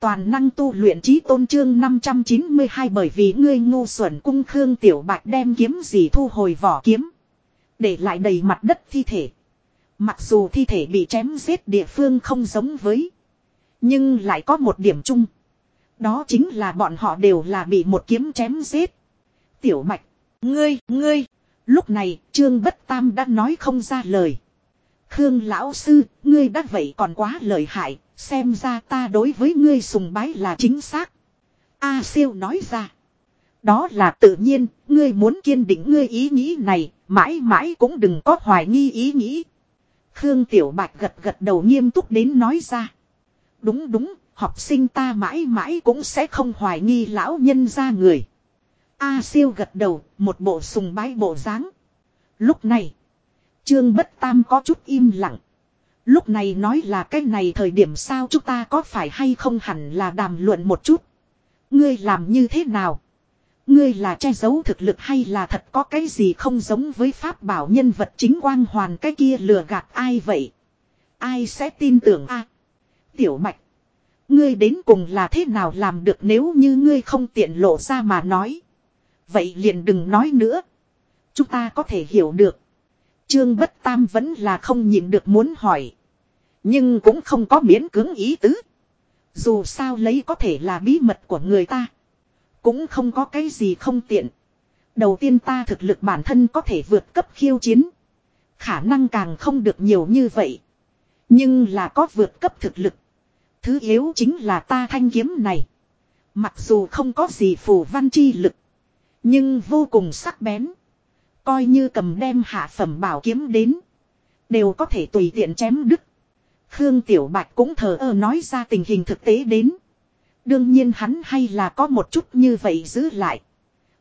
Toàn năng tu luyện trí tôn trương 592 bởi vì ngươi ngu xuẩn cung Khương Tiểu Bạch đem kiếm gì thu hồi vỏ kiếm. Để lại đầy mặt đất thi thể. Mặc dù thi thể bị chém giết địa phương không giống với. Nhưng lại có một điểm chung. Đó chính là bọn họ đều là bị một kiếm chém giết. Tiểu Bạch, ngươi, ngươi. Lúc này Trương Bất Tam đã nói không ra lời. Khương lão sư, ngươi đã vậy còn quá lợi hại, xem ra ta đối với ngươi sùng bái là chính xác. A siêu nói ra. Đó là tự nhiên, ngươi muốn kiên định ngươi ý nghĩ này, mãi mãi cũng đừng có hoài nghi ý nghĩ. Khương Tiểu Bạch gật gật đầu nghiêm túc đến nói ra. Đúng đúng, học sinh ta mãi mãi cũng sẽ không hoài nghi lão nhân ra người. A siêu gật đầu, một bộ sùng bái bộ dáng. Lúc này, Trương Bất Tam có chút im lặng. Lúc này nói là cái này thời điểm sao chúng ta có phải hay không hẳn là đàm luận một chút. Ngươi làm như thế nào? Ngươi là che giấu thực lực hay là thật có cái gì không giống với pháp bảo nhân vật chính quang hoàn cái kia lừa gạt ai vậy? Ai sẽ tin tưởng a? Tiểu Mạch, Ngươi đến cùng là thế nào làm được nếu như ngươi không tiện lộ ra mà nói. Vậy liền đừng nói nữa. Chúng ta có thể hiểu được. Trương Bất Tam vẫn là không nhịn được muốn hỏi. Nhưng cũng không có miễn cưỡng ý tứ. Dù sao lấy có thể là bí mật của người ta. Cũng không có cái gì không tiện. Đầu tiên ta thực lực bản thân có thể vượt cấp khiêu chiến. Khả năng càng không được nhiều như vậy. Nhưng là có vượt cấp thực lực. Thứ yếu chính là ta thanh kiếm này. Mặc dù không có gì phù văn chi lực. Nhưng vô cùng sắc bén. Coi như cầm đem hạ phẩm bảo kiếm đến. Đều có thể tùy tiện chém đứt. Khương Tiểu Bạch cũng thờ ơ nói ra tình hình thực tế đến. Đương nhiên hắn hay là có một chút như vậy giữ lại.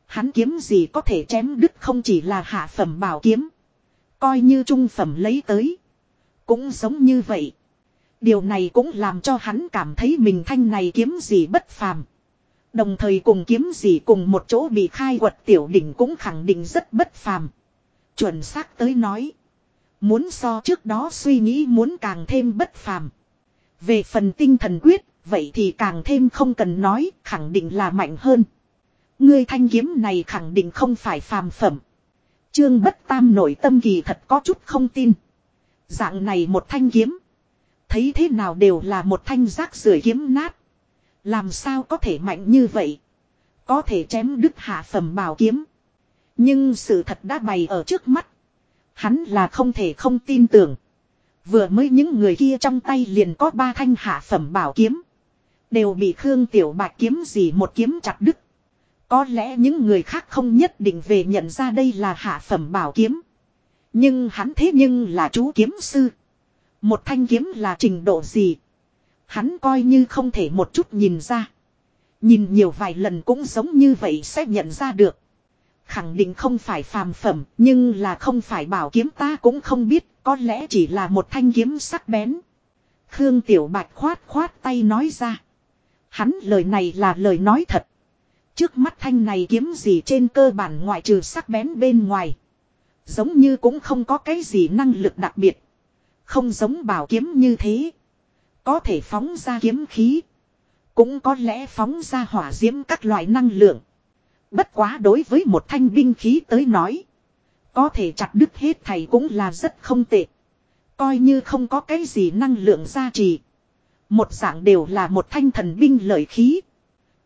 Hắn kiếm gì có thể chém đứt không chỉ là hạ phẩm bảo kiếm. Coi như trung phẩm lấy tới. Cũng giống như vậy. Điều này cũng làm cho hắn cảm thấy mình thanh này kiếm gì bất phàm. Đồng thời cùng kiếm gì cùng một chỗ bị khai quật tiểu đỉnh cũng khẳng định rất bất phàm. Chuẩn xác tới nói. Muốn so trước đó suy nghĩ muốn càng thêm bất phàm. Về phần tinh thần quyết, vậy thì càng thêm không cần nói, khẳng định là mạnh hơn. Ngươi thanh kiếm này khẳng định không phải phàm phẩm. Trương Bất Tam nổi tâm kỳ thật có chút không tin. Dạng này một thanh kiếm. Thấy thế nào đều là một thanh rác rưởi kiếm nát. Làm sao có thể mạnh như vậy? Có thể chém đứt hạ phẩm bảo kiếm. Nhưng sự thật đã bày ở trước mắt. Hắn là không thể không tin tưởng. Vừa mới những người kia trong tay liền có ba thanh hạ phẩm bảo kiếm. Đều bị Khương Tiểu Bạch kiếm gì một kiếm chặt đứt. Có lẽ những người khác không nhất định về nhận ra đây là hạ phẩm bảo kiếm. Nhưng hắn thế nhưng là chú kiếm sư. Một thanh kiếm là trình độ gì? Hắn coi như không thể một chút nhìn ra. Nhìn nhiều vài lần cũng giống như vậy sẽ nhận ra được. Khẳng định không phải phàm phẩm, nhưng là không phải bảo kiếm ta cũng không biết, có lẽ chỉ là một thanh kiếm sắc bén. Khương Tiểu Bạch khoát khoát tay nói ra. Hắn lời này là lời nói thật. Trước mắt thanh này kiếm gì trên cơ bản ngoại trừ sắc bén bên ngoài. Giống như cũng không có cái gì năng lực đặc biệt. Không giống bảo kiếm như thế. Có thể phóng ra kiếm khí. Cũng có lẽ phóng ra hỏa diễm các loại năng lượng. Bất quá đối với một thanh binh khí tới nói. Có thể chặt đứt hết thầy cũng là rất không tệ. Coi như không có cái gì năng lượng gia trì. Một dạng đều là một thanh thần binh lợi khí.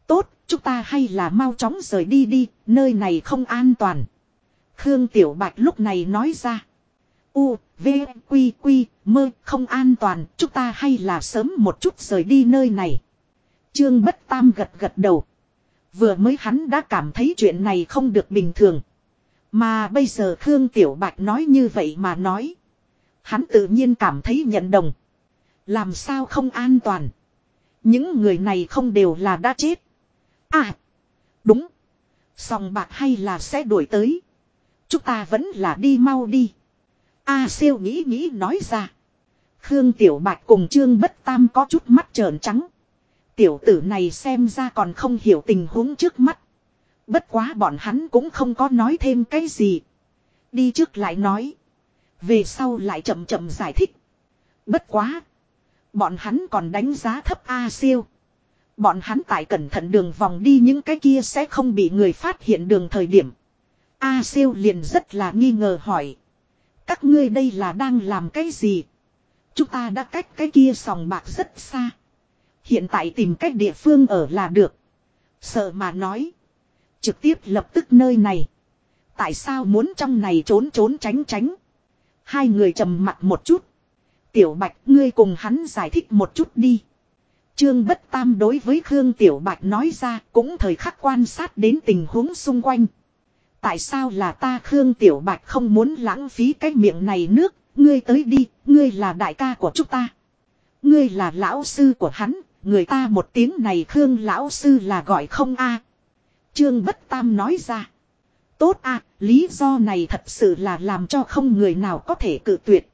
Tốt, chúng ta hay là mau chóng rời đi đi, nơi này không an toàn. Khương Tiểu Bạch lúc này nói ra. U, V, Quy, Quy, mơ, không an toàn, chúng ta hay là sớm một chút rời đi nơi này. Trương Bất Tam gật gật đầu. Vừa mới hắn đã cảm thấy chuyện này không được bình thường. Mà bây giờ Khương Tiểu Bạch nói như vậy mà nói. Hắn tự nhiên cảm thấy nhận đồng. Làm sao không an toàn. Những người này không đều là đã chết. À. Đúng. Sòng bạc hay là sẽ đuổi tới. Chúng ta vẫn là đi mau đi. A siêu nghĩ nghĩ nói ra. Khương Tiểu Bạch cùng Trương Bất Tam có chút mắt trợn trắng. Tiểu tử này xem ra còn không hiểu tình huống trước mắt. Bất quá bọn hắn cũng không có nói thêm cái gì. Đi trước lại nói. Về sau lại chậm chậm giải thích. Bất quá. Bọn hắn còn đánh giá thấp A siêu. Bọn hắn tại cẩn thận đường vòng đi những cái kia sẽ không bị người phát hiện đường thời điểm. A siêu liền rất là nghi ngờ hỏi. Các ngươi đây là đang làm cái gì? Chúng ta đã cách cái kia sòng bạc rất xa. Hiện tại tìm cách địa phương ở là được. Sợ mà nói. Trực tiếp lập tức nơi này. Tại sao muốn trong này trốn trốn tránh tránh? Hai người trầm mặt một chút. Tiểu Bạch, ngươi cùng hắn giải thích một chút đi. Trương Bất Tam đối với Khương Tiểu Bạch nói ra cũng thời khắc quan sát đến tình huống xung quanh. Tại sao là ta Khương Tiểu Bạch không muốn lãng phí cái miệng này nước, ngươi tới đi, ngươi là đại ca của chúng ta. Ngươi là lão sư của hắn, người ta một tiếng này Khương lão sư là gọi không a Trương Bất Tam nói ra. Tốt a lý do này thật sự là làm cho không người nào có thể cự tuyệt.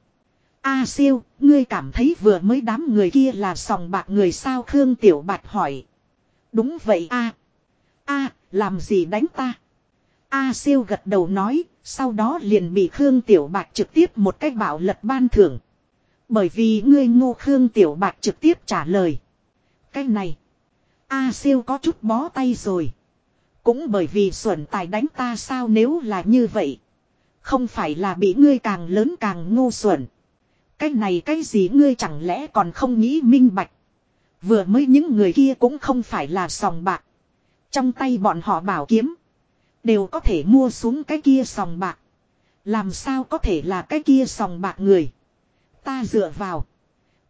A siêu, ngươi cảm thấy vừa mới đám người kia là sòng bạc người sao Khương Tiểu Bạch hỏi. Đúng vậy a a làm gì đánh ta? A siêu gật đầu nói, sau đó liền bị Khương Tiểu Bạc trực tiếp một cách bảo lật ban thưởng. Bởi vì ngươi ngô Khương Tiểu Bạc trực tiếp trả lời. Cái này, A siêu có chút bó tay rồi. Cũng bởi vì xuẩn tài đánh ta sao nếu là như vậy. Không phải là bị ngươi càng lớn càng ngu xuẩn. Cái này cái gì ngươi chẳng lẽ còn không nghĩ minh bạch. Vừa mới những người kia cũng không phải là sòng bạc. Trong tay bọn họ bảo kiếm. Đều có thể mua xuống cái kia sòng bạc. Làm sao có thể là cái kia sòng bạc người. Ta dựa vào.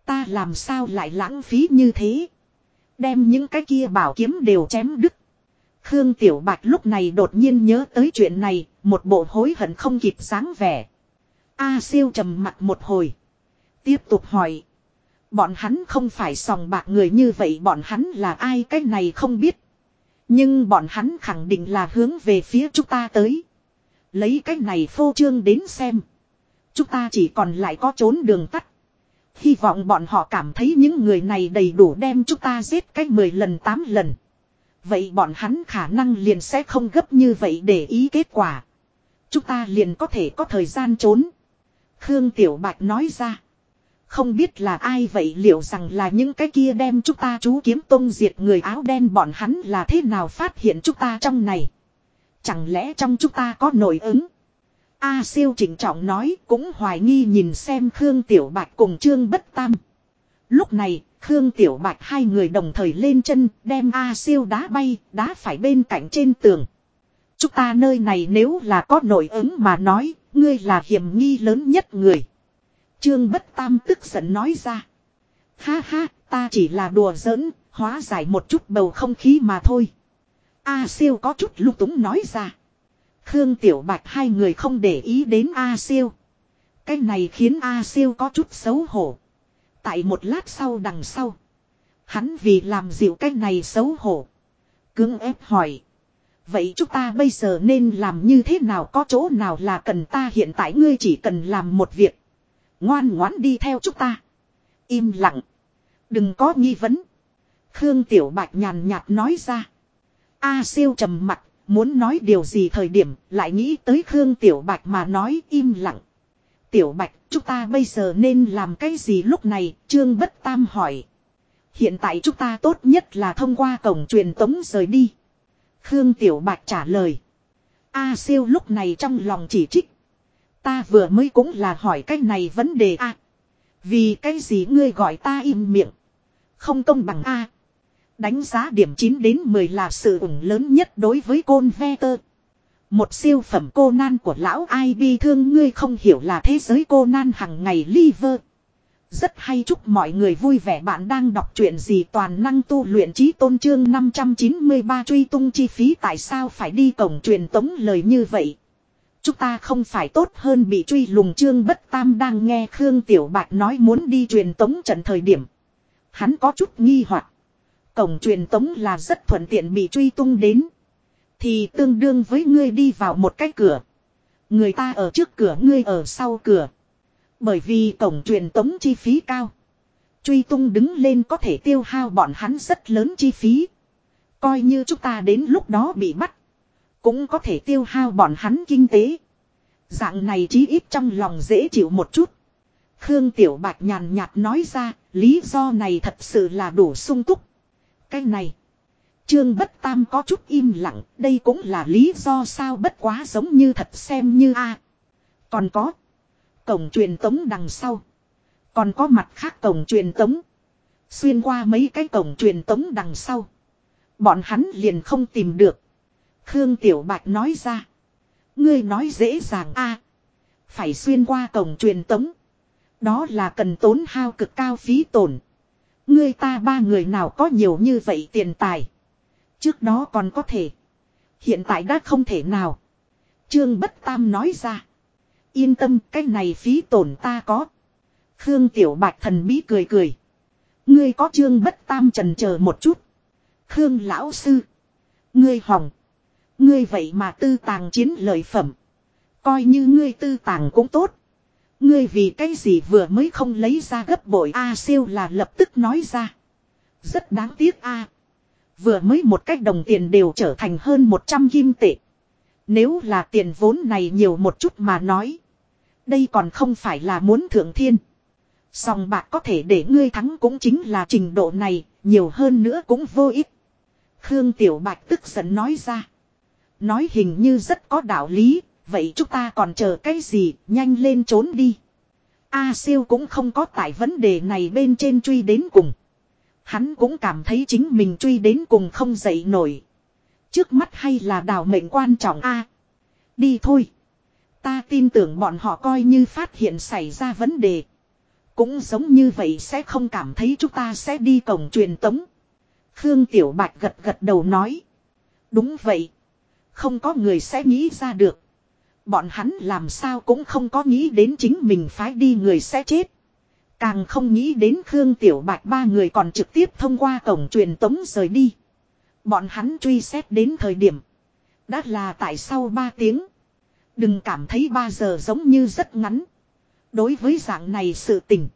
Ta làm sao lại lãng phí như thế. Đem những cái kia bảo kiếm đều chém đứt. Khương Tiểu Bạch lúc này đột nhiên nhớ tới chuyện này, một bộ hối hận không kịp dáng vẻ. A siêu trầm mặt một hồi. Tiếp tục hỏi. Bọn hắn không phải sòng bạc người như vậy bọn hắn là ai cái này không biết. Nhưng bọn hắn khẳng định là hướng về phía chúng ta tới. Lấy cách này phô trương đến xem. Chúng ta chỉ còn lại có trốn đường tắt. Hy vọng bọn họ cảm thấy những người này đầy đủ đem chúng ta giết cách 10 lần 8 lần. Vậy bọn hắn khả năng liền sẽ không gấp như vậy để ý kết quả. Chúng ta liền có thể có thời gian trốn. Khương Tiểu Bạch nói ra. Không biết là ai vậy liệu rằng là những cái kia đem chúng ta chú kiếm tông diệt người áo đen bọn hắn là thế nào phát hiện chúng ta trong này. Chẳng lẽ trong chúng ta có nổi ứng. A siêu chỉnh trọng nói cũng hoài nghi nhìn xem Khương Tiểu Bạch cùng Trương Bất Tam. Lúc này, Khương Tiểu Bạch hai người đồng thời lên chân đem A siêu đá bay, đá phải bên cạnh trên tường. Chúng ta nơi này nếu là có nổi ứng mà nói, ngươi là hiểm nghi lớn nhất người. Trương Bất Tam tức giận nói ra. Ha ha, ta chỉ là đùa giỡn, hóa giải một chút bầu không khí mà thôi. A siêu có chút lung túng nói ra. Khương Tiểu Bạch hai người không để ý đến A siêu. Cái này khiến A siêu có chút xấu hổ. Tại một lát sau đằng sau. Hắn vì làm dịu cái này xấu hổ. cưỡng ép hỏi. Vậy chúng ta bây giờ nên làm như thế nào có chỗ nào là cần ta hiện tại ngươi chỉ cần làm một việc. Ngoan ngoãn đi theo chúng ta. Im lặng. Đừng có nghi vấn. Khương Tiểu Bạch nhàn nhạt nói ra. A siêu trầm mặt, muốn nói điều gì thời điểm, lại nghĩ tới Khương Tiểu Bạch mà nói im lặng. Tiểu Bạch, chúng ta bây giờ nên làm cái gì lúc này, Trương Bất Tam hỏi. Hiện tại chúng ta tốt nhất là thông qua cổng truyền tống rời đi. Khương Tiểu Bạch trả lời. A siêu lúc này trong lòng chỉ trích. Ta vừa mới cũng là hỏi cái này vấn đề a. vì cái gì ngươi gọi ta im miệng. Không công bằng a. Đánh giá điểm 9 đến 10 là sự ủng lớn nhất đối với côn ve tơ. Một siêu phẩm cô nan của lão ai bi thương ngươi không hiểu là thế giới cô nan hằng ngày liver. Rất hay chúc mọi người vui vẻ bạn đang đọc truyện gì toàn năng tu luyện trí tôn trương 593 truy tung chi phí tại sao phải đi cổng truyền tống lời như vậy. Chúng ta không phải tốt hơn bị truy lùng trương bất tam đang nghe Khương Tiểu Bạch nói muốn đi truyền tống trận thời điểm. Hắn có chút nghi hoặc Cổng truyền tống là rất thuận tiện bị truy tung đến. Thì tương đương với ngươi đi vào một cái cửa. Người ta ở trước cửa, ngươi ở sau cửa. Bởi vì cổng truyền tống chi phí cao. Truy tung đứng lên có thể tiêu hao bọn hắn rất lớn chi phí. Coi như chúng ta đến lúc đó bị bắt. Cũng có thể tiêu hao bọn hắn kinh tế. Dạng này chí ít trong lòng dễ chịu một chút. Khương Tiểu Bạch nhàn nhạt nói ra, lý do này thật sự là đủ sung túc. Cái này. Trương Bất Tam có chút im lặng, đây cũng là lý do sao bất quá giống như thật xem như a. Còn có. Cổng truyền tống đằng sau. Còn có mặt khác cổng truyền tống. Xuyên qua mấy cái cổng truyền tống đằng sau. Bọn hắn liền không tìm được. Khương Tiểu Bạch nói ra. Ngươi nói dễ dàng a Phải xuyên qua cổng truyền tống. Đó là cần tốn hao cực cao phí tổn. Ngươi ta ba người nào có nhiều như vậy tiền tài. Trước đó còn có thể. Hiện tại đã không thể nào. Trương Bất Tam nói ra. Yên tâm, cái này phí tổn ta có. Khương Tiểu Bạch thần bí cười cười. Ngươi có Trương Bất Tam trần chờ một chút. Khương Lão Sư. Ngươi hỏng. Ngươi vậy mà tư tàng chiến lợi phẩm. Coi như ngươi tư tàng cũng tốt. Ngươi vì cái gì vừa mới không lấy ra gấp bội A siêu là lập tức nói ra. Rất đáng tiếc A. Vừa mới một cách đồng tiền đều trở thành hơn 100 kim tệ. Nếu là tiền vốn này nhiều một chút mà nói. Đây còn không phải là muốn thượng thiên. Song bạc có thể để ngươi thắng cũng chính là trình độ này, nhiều hơn nữa cũng vô ích. Khương Tiểu Bạch tức giận nói ra. Nói hình như rất có đạo lý, vậy chúng ta còn chờ cái gì, nhanh lên trốn đi. A siêu cũng không có tại vấn đề này bên trên truy đến cùng. Hắn cũng cảm thấy chính mình truy đến cùng không dậy nổi. Trước mắt hay là đào mệnh quan trọng A. đi thôi. Ta tin tưởng bọn họ coi như phát hiện xảy ra vấn đề. Cũng giống như vậy sẽ không cảm thấy chúng ta sẽ đi cổng truyền tống. Khương Tiểu Bạch gật gật đầu nói. Đúng vậy. Không có người sẽ nghĩ ra được. Bọn hắn làm sao cũng không có nghĩ đến chính mình phái đi người sẽ chết. Càng không nghĩ đến Khương Tiểu Bạch ba người còn trực tiếp thông qua cổng truyền tống rời đi. Bọn hắn truy xét đến thời điểm. Đã là tại sau 3 tiếng. Đừng cảm thấy 3 giờ giống như rất ngắn. Đối với dạng này sự tình.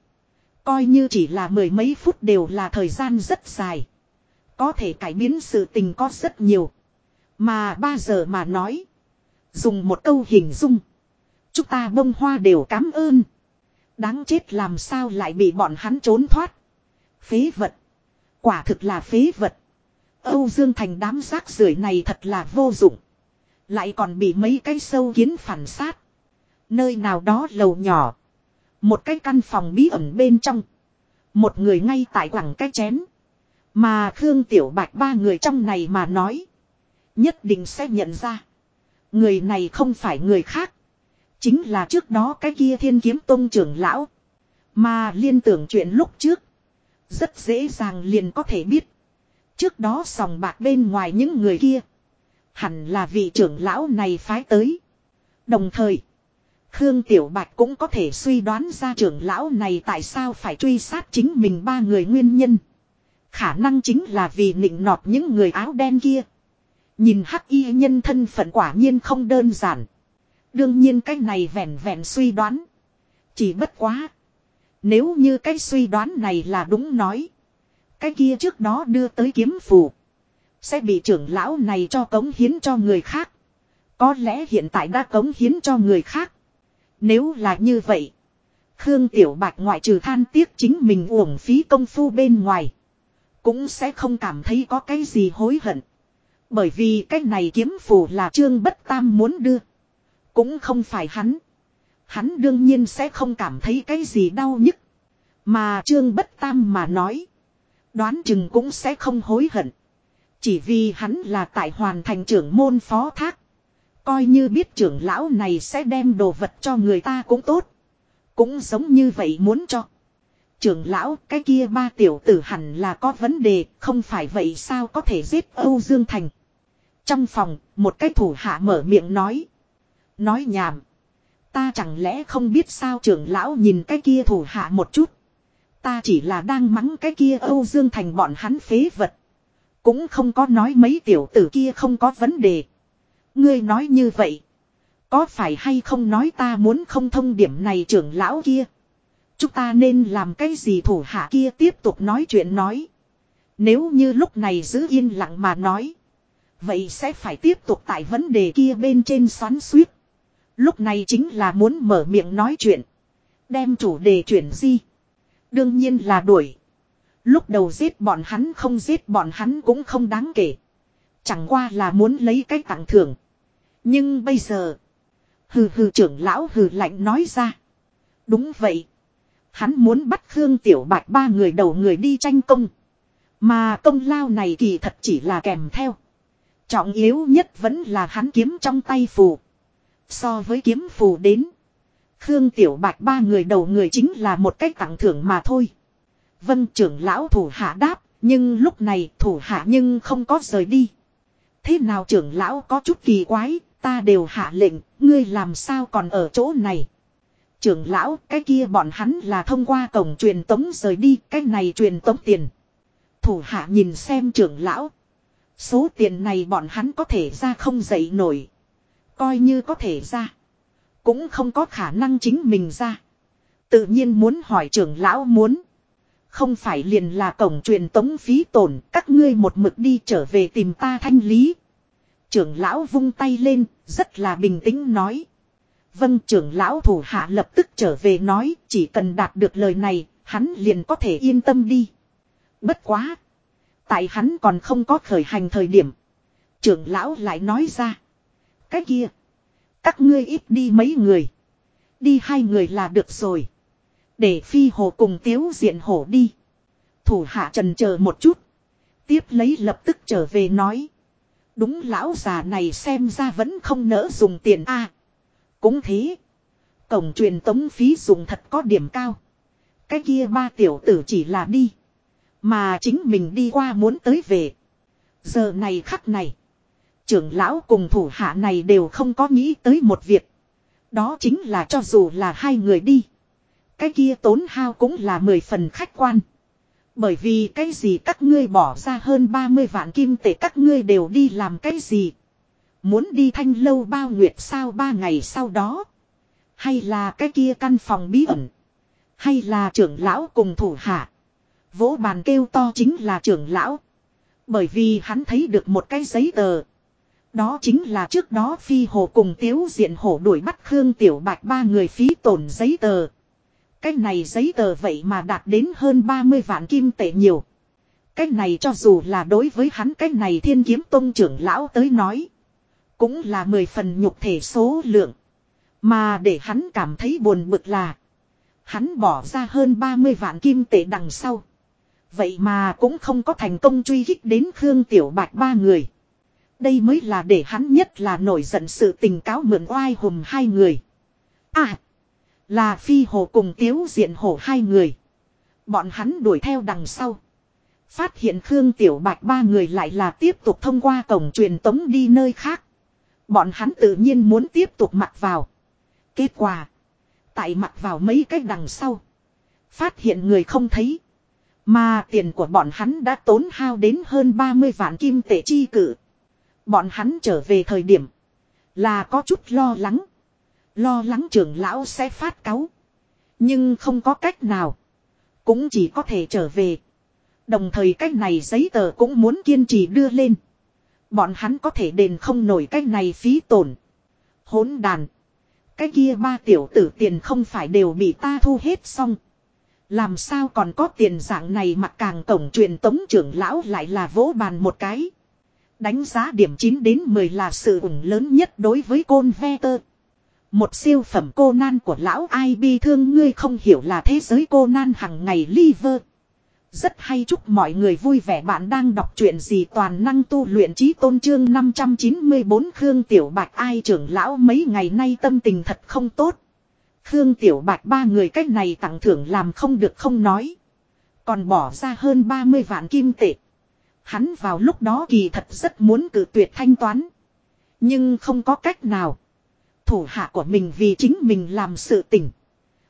Coi như chỉ là mười mấy phút đều là thời gian rất dài. Có thể cải biến sự tình có rất nhiều. Mà ba giờ mà nói. Dùng một câu hình dung. Chúng ta bông hoa đều cảm ơn. Đáng chết làm sao lại bị bọn hắn trốn thoát. Phế vật. Quả thực là phế vật. Âu Dương Thành đám rác rưởi này thật là vô dụng. Lại còn bị mấy cái sâu kiến phản sát. Nơi nào đó lầu nhỏ. Một cái căn phòng bí ẩn bên trong. Một người ngay tại quẳng cái chén. Mà Khương Tiểu Bạch ba người trong này mà nói. Nhất định sẽ nhận ra. Người này không phải người khác. Chính là trước đó cái kia thiên kiếm tông trưởng lão. Mà liên tưởng chuyện lúc trước. Rất dễ dàng liền có thể biết. Trước đó sòng bạc bên ngoài những người kia. Hẳn là vị trưởng lão này phái tới. Đồng thời. Khương Tiểu Bạch cũng có thể suy đoán ra trưởng lão này tại sao phải truy sát chính mình ba người nguyên nhân. Khả năng chính là vì nịnh nọt những người áo đen kia. Nhìn hắc y nhân thân phận quả nhiên không đơn giản. Đương nhiên cái này vẹn vẹn suy đoán. Chỉ bất quá. Nếu như cái suy đoán này là đúng nói. Cái kia trước đó đưa tới kiếm phù. Sẽ bị trưởng lão này cho cống hiến cho người khác. Có lẽ hiện tại đã cống hiến cho người khác. Nếu là như vậy. Khương Tiểu Bạch ngoại trừ than tiếc chính mình uổng phí công phu bên ngoài. Cũng sẽ không cảm thấy có cái gì hối hận. Bởi vì cái này kiếm phù là trương bất tam muốn đưa. Cũng không phải hắn. Hắn đương nhiên sẽ không cảm thấy cái gì đau nhức. Mà trương bất tam mà nói. Đoán chừng cũng sẽ không hối hận. Chỉ vì hắn là tại hoàn thành trưởng môn phó thác. Coi như biết trưởng lão này sẽ đem đồ vật cho người ta cũng tốt. Cũng giống như vậy muốn cho. Trưởng lão cái kia ba tiểu tử hẳn là có vấn đề, không phải vậy sao có thể giết Âu Dương Thành. Trong phòng, một cái thủ hạ mở miệng nói. Nói nhảm. Ta chẳng lẽ không biết sao trưởng lão nhìn cái kia thủ hạ một chút. Ta chỉ là đang mắng cái kia Âu Dương Thành bọn hắn phế vật. Cũng không có nói mấy tiểu tử kia không có vấn đề. Ngươi nói như vậy. Có phải hay không nói ta muốn không thông điểm này trưởng lão kia. Chúng ta nên làm cái gì thủ hạ kia tiếp tục nói chuyện nói. Nếu như lúc này giữ yên lặng mà nói. Vậy sẽ phải tiếp tục tại vấn đề kia bên trên xoắn suýt. Lúc này chính là muốn mở miệng nói chuyện. Đem chủ đề chuyển di. Đương nhiên là đuổi. Lúc đầu giết bọn hắn không giết bọn hắn cũng không đáng kể. Chẳng qua là muốn lấy cái tặng thưởng. Nhưng bây giờ. Hừ hừ trưởng lão hừ lạnh nói ra. Đúng vậy. Hắn muốn bắt Khương Tiểu Bạch ba người đầu người đi tranh công. Mà công lao này kỳ thật chỉ là kèm theo. Trọng yếu nhất vẫn là hắn kiếm trong tay phù. So với kiếm phù đến. Khương Tiểu Bạch ba người đầu người chính là một cách tặng thưởng mà thôi. Vân trưởng lão thủ hạ đáp, nhưng lúc này thủ hạ nhưng không có rời đi. Thế nào trưởng lão có chút kỳ quái, ta đều hạ lệnh, ngươi làm sao còn ở chỗ này. Trưởng lão, cái kia bọn hắn là thông qua cổng truyền tống rời đi, cái này truyền tống tiền. Thủ hạ nhìn xem trưởng lão. Số tiền này bọn hắn có thể ra không dậy nổi. Coi như có thể ra. Cũng không có khả năng chính mình ra. Tự nhiên muốn hỏi trưởng lão muốn. Không phải liền là cổng truyền tống phí tổn, các ngươi một mực đi trở về tìm ta thanh lý. Trưởng lão vung tay lên, rất là bình tĩnh nói. Vâng trưởng lão thủ hạ lập tức trở về nói, chỉ cần đạt được lời này, hắn liền có thể yên tâm đi. Bất quá. Tại hắn còn không có khởi hành thời điểm. Trưởng lão lại nói ra. Cái kia. Các ngươi ít đi mấy người. Đi hai người là được rồi. Để phi hồ cùng tiếu diện hổ đi. Thủ hạ trần chờ một chút. Tiếp lấy lập tức trở về nói. Đúng lão già này xem ra vẫn không nỡ dùng tiền a. cũng thế. Cổng truyền tống phí dùng thật có điểm cao. Cái kia ba tiểu tử chỉ là đi. Mà chính mình đi qua muốn tới về. Giờ này khắc này. Trưởng lão cùng thủ hạ này đều không có nghĩ tới một việc. Đó chính là cho dù là hai người đi. Cái kia tốn hao cũng là mười phần khách quan. Bởi vì cái gì các ngươi bỏ ra hơn 30 vạn kim tệ các ngươi đều đi làm cái gì. Muốn đi thanh lâu bao nguyệt sao ba ngày sau đó. Hay là cái kia căn phòng bí ẩn. Hay là trưởng lão cùng thủ hạ. Vỗ bàn kêu to chính là trưởng lão. Bởi vì hắn thấy được một cái giấy tờ. Đó chính là trước đó phi hồ cùng tiếu diện hổ đuổi bắt Khương Tiểu Bạch ba người phí tổn giấy tờ. Cái này giấy tờ vậy mà đạt đến hơn 30 vạn kim tệ nhiều. Cái này cho dù là đối với hắn cái này thiên kiếm tông trưởng lão tới nói. Cũng là 10 phần nhục thể số lượng. Mà để hắn cảm thấy buồn bực là. Hắn bỏ ra hơn 30 vạn kim tệ đằng sau. Vậy mà cũng không có thành công truy kích đến Khương Tiểu Bạch ba người. Đây mới là để hắn nhất là nổi giận sự tình cáo mượn oai hùm hai người. À! Là phi hồ cùng tiếu diện hổ hai người. Bọn hắn đuổi theo đằng sau. Phát hiện Khương Tiểu Bạch ba người lại là tiếp tục thông qua cổng truyền tống đi nơi khác. Bọn hắn tự nhiên muốn tiếp tục mặc vào. Kết quả. Tại mặc vào mấy cách đằng sau. Phát hiện người không thấy. Mà tiền của bọn hắn đã tốn hao đến hơn 30 vạn kim tệ chi cử. Bọn hắn trở về thời điểm. Là có chút lo lắng. Lo lắng trưởng lão sẽ phát cáu. Nhưng không có cách nào. Cũng chỉ có thể trở về. Đồng thời cách này giấy tờ cũng muốn kiên trì đưa lên. Bọn hắn có thể đền không nổi cách này phí tổn. Hỗn đàn. Cái kia ba tiểu tử tiền không phải đều bị ta thu hết xong. Làm sao còn có tiền dạng này mà càng tổng truyền tống trưởng lão lại là vỗ bàn một cái. Đánh giá điểm 9 đến 10 là sự ủng lớn nhất đối với côn ve tơ. Một siêu phẩm cô nan của lão ai bi thương ngươi không hiểu là thế giới cô nan hằng ngày liver. Rất hay chúc mọi người vui vẻ bạn đang đọc truyện gì toàn năng tu luyện trí tôn trương 594 Khương Tiểu Bạch ai trưởng lão mấy ngày nay tâm tình thật không tốt. Khương Tiểu Bạch ba người cách này tặng thưởng làm không được không nói. Còn bỏ ra hơn 30 vạn kim tệ. Hắn vào lúc đó kỳ thật rất muốn cử tuyệt thanh toán. Nhưng không có cách nào thủ hạ của mình vì chính mình làm sự tình.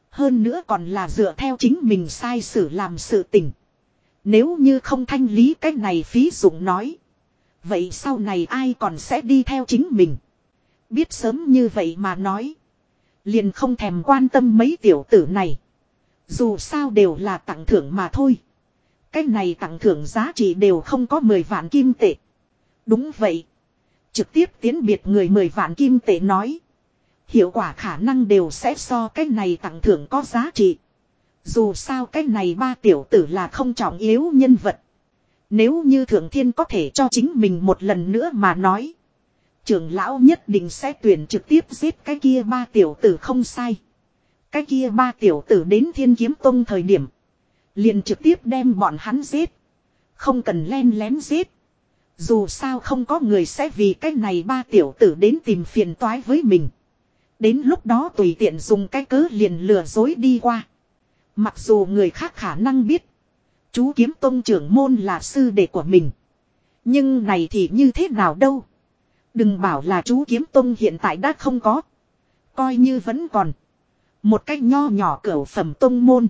Hơn nữa còn là dựa theo chính mình sai sử làm sự tình. Nếu như không thanh lý cách này phí dụng nói. Vậy sau này ai còn sẽ đi theo chính mình. Biết sớm như vậy mà nói. Liền không thèm quan tâm mấy tiểu tử này. Dù sao đều là tặng thưởng mà thôi. Cái này tặng thưởng giá trị đều không có 10 vạn kim tệ. Đúng vậy. Trực tiếp tiến biệt người 10 vạn kim tệ nói. Hiệu quả khả năng đều sẽ so cái này tặng thưởng có giá trị. Dù sao cái này ba tiểu tử là không trọng yếu nhân vật. Nếu như thượng thiên có thể cho chính mình một lần nữa mà nói. Trưởng lão nhất định sẽ tuyển trực tiếp giết cái kia ba tiểu tử không sai. Cái kia ba tiểu tử đến thiên kiếm tông thời điểm. Liền trực tiếp đem bọn hắn giết. Không cần len lén giết. Dù sao không có người sẽ vì cái này ba tiểu tử đến tìm phiền toái với mình. Đến lúc đó tùy tiện dùng cái cớ liền lừa dối đi qua. Mặc dù người khác khả năng biết. Chú kiếm tông trưởng môn là sư đệ của mình. Nhưng này thì như thế nào đâu. Đừng bảo là chú kiếm tông hiện tại đã không có. Coi như vẫn còn. Một cách nho nhỏ cửu phẩm tông môn.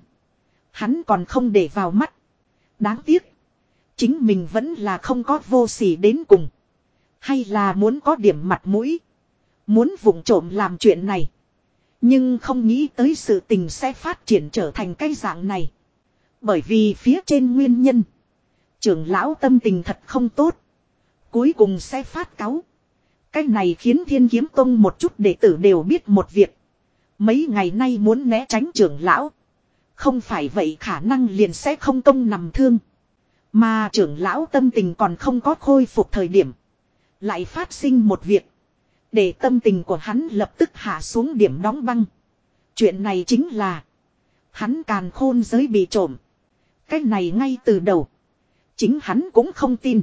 Hắn còn không để vào mắt. Đáng tiếc. Chính mình vẫn là không có vô sỉ đến cùng. Hay là muốn có điểm mặt mũi. Muốn vụng trộm làm chuyện này. Nhưng không nghĩ tới sự tình sẽ phát triển trở thành cái dạng này. Bởi vì phía trên nguyên nhân. Trưởng lão tâm tình thật không tốt. Cuối cùng sẽ phát cáu. Cái này khiến thiên kiếm tông một chút đệ tử đều biết một việc. Mấy ngày nay muốn né tránh trưởng lão. Không phải vậy khả năng liền sẽ không công nằm thương. Mà trưởng lão tâm tình còn không có khôi phục thời điểm. Lại phát sinh một việc. Để tâm tình của hắn lập tức hạ xuống điểm đóng băng. Chuyện này chính là. Hắn càn khôn giới bị trộm. Cái này ngay từ đầu. Chính hắn cũng không tin.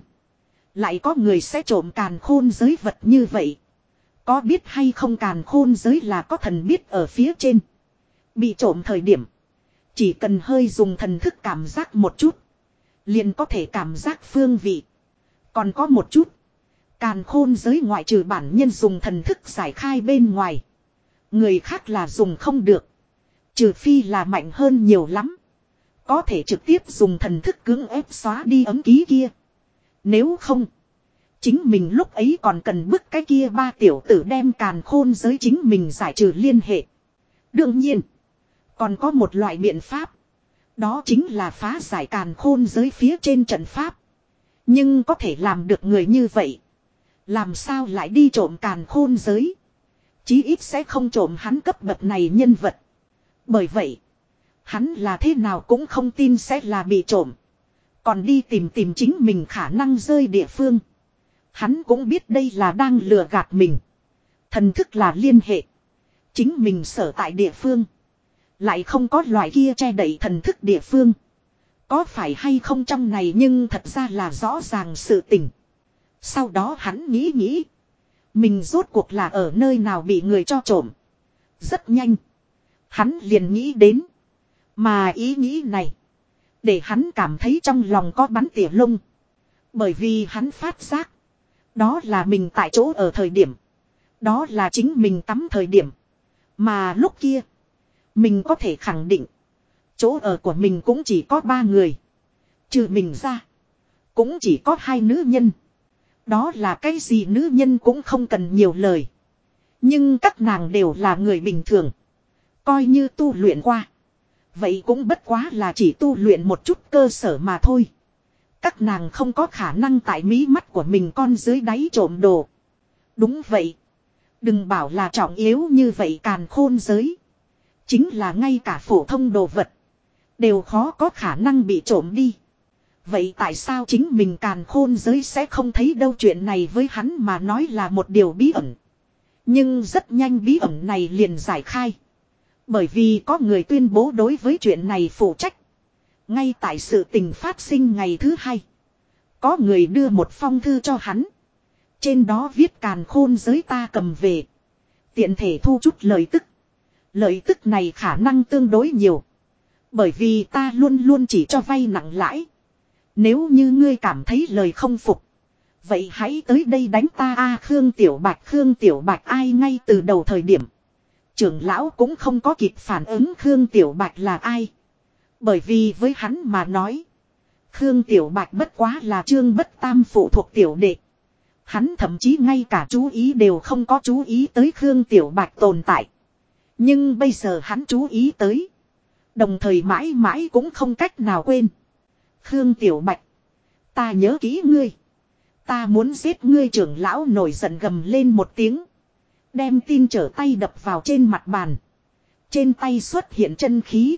Lại có người sẽ trộm càn khôn giới vật như vậy. Có biết hay không càn khôn giới là có thần biết ở phía trên. Bị trộm thời điểm. Chỉ cần hơi dùng thần thức cảm giác một chút. Liền có thể cảm giác phương vị. Còn có một chút. Càn khôn giới ngoại trừ bản nhân dùng thần thức giải khai bên ngoài. Người khác là dùng không được. Trừ phi là mạnh hơn nhiều lắm. Có thể trực tiếp dùng thần thức cưỡng ép xóa đi ấm ký kia. Nếu không. Chính mình lúc ấy còn cần bức cái kia ba tiểu tử đem càn khôn giới chính mình giải trừ liên hệ. Đương nhiên. Còn có một loại biện pháp. Đó chính là phá giải càn khôn giới phía trên trận pháp. Nhưng có thể làm được người như vậy. Làm sao lại đi trộm càn khôn giới. Chí ít sẽ không trộm hắn cấp bậc này nhân vật. Bởi vậy. Hắn là thế nào cũng không tin sẽ là bị trộm. Còn đi tìm tìm chính mình khả năng rơi địa phương. Hắn cũng biết đây là đang lừa gạt mình. Thần thức là liên hệ. Chính mình sở tại địa phương. Lại không có loại kia che đậy thần thức địa phương. Có phải hay không trong này nhưng thật ra là rõ ràng sự tình. Sau đó hắn nghĩ nghĩ. Mình rốt cuộc là ở nơi nào bị người cho trộm. Rất nhanh. Hắn liền nghĩ đến. Mà ý nghĩ này. Để hắn cảm thấy trong lòng có bắn tỉa lông. Bởi vì hắn phát giác. Đó là mình tại chỗ ở thời điểm. Đó là chính mình tắm thời điểm. Mà lúc kia. Mình có thể khẳng định. Chỗ ở của mình cũng chỉ có ba người. Trừ mình ra. Cũng chỉ có hai nữ nhân. Đó là cái gì nữ nhân cũng không cần nhiều lời. Nhưng các nàng đều là người bình thường. Coi như tu luyện qua. Vậy cũng bất quá là chỉ tu luyện một chút cơ sở mà thôi. Các nàng không có khả năng tại mí mắt của mình con dưới đáy trộm đồ. Đúng vậy. Đừng bảo là trọng yếu như vậy càn khôn giới. Chính là ngay cả phổ thông đồ vật. Đều khó có khả năng bị trộm đi. Vậy tại sao chính mình càn khôn giới sẽ không thấy đâu chuyện này với hắn mà nói là một điều bí ẩn. Nhưng rất nhanh bí ẩn này liền giải khai. Bởi vì có người tuyên bố đối với chuyện này phụ trách. Ngay tại sự tình phát sinh ngày thứ hai. Có người đưa một phong thư cho hắn. Trên đó viết càn khôn giới ta cầm về. Tiện thể thu chút lời tức. Lợi tức này khả năng tương đối nhiều. Bởi vì ta luôn luôn chỉ cho vay nặng lãi. Nếu như ngươi cảm thấy lời không phục. Vậy hãy tới đây đánh ta a Khương Tiểu Bạch Khương Tiểu Bạch ai ngay từ đầu thời điểm. Trưởng lão cũng không có kịp phản ứng Khương Tiểu Bạch là ai. Bởi vì với hắn mà nói. Khương Tiểu Bạch bất quá là trương bất tam phụ thuộc tiểu đệ. Hắn thậm chí ngay cả chú ý đều không có chú ý tới Khương Tiểu Bạch tồn tại. Nhưng bây giờ hắn chú ý tới. Đồng thời mãi mãi cũng không cách nào quên. Khương Tiểu Bạch. Ta nhớ kỹ ngươi. Ta muốn giết ngươi trưởng lão nổi giận gầm lên một tiếng. Đem tin trở tay đập vào trên mặt bàn. Trên tay xuất hiện chân khí.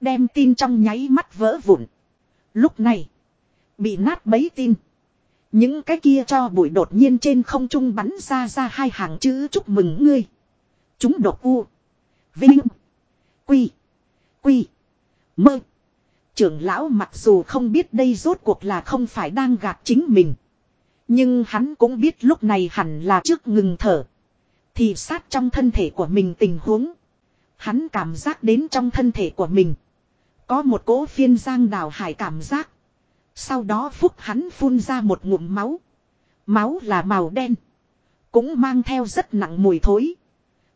Đem tin trong nháy mắt vỡ vụn. Lúc này. Bị nát bấy tin. Những cái kia cho bụi đột nhiên trên không trung bắn ra ra hai hàng chữ chúc mừng ngươi. Chúng độc u. Vinh. Quy. Quy. Mơ. Trưởng lão mặc dù không biết đây rốt cuộc là không phải đang gạt chính mình. Nhưng hắn cũng biết lúc này hẳn là trước ngừng thở. Thì sát trong thân thể của mình tình huống. Hắn cảm giác đến trong thân thể của mình. Có một cỗ phiên giang đào hải cảm giác. Sau đó phúc hắn phun ra một ngụm máu. Máu là màu đen. Cũng mang theo rất nặng mùi thối.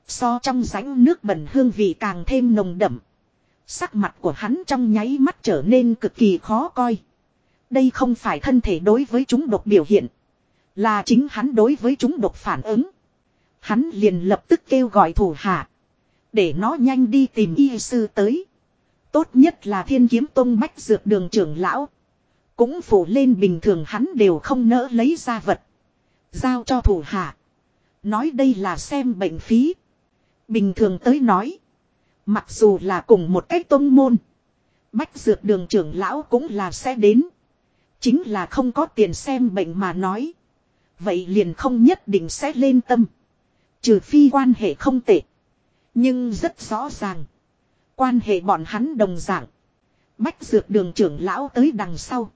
So trong rãnh nước bẩn hương vị càng thêm nồng đậm. Sắc mặt của hắn trong nháy mắt trở nên cực kỳ khó coi. Đây không phải thân thể đối với chúng độc biểu hiện. Là chính hắn đối với chúng độc phản ứng. Hắn liền lập tức kêu gọi thủ hạ. Để nó nhanh đi tìm y sư tới. Tốt nhất là thiên kiếm tông bách dược đường trưởng lão. Cũng phủ lên bình thường hắn đều không nỡ lấy ra vật. Giao cho thủ hạ. Nói đây là xem bệnh phí. Bình thường tới nói. Mặc dù là cùng một cách tông môn. Bách dược đường trưởng lão cũng là sẽ đến. Chính là không có tiền xem bệnh mà nói. Vậy liền không nhất định sẽ lên tâm. Trừ phi quan hệ không tệ. Nhưng rất rõ ràng. Quan hệ bọn hắn đồng dạng. Bách dược đường trưởng lão tới đằng sau.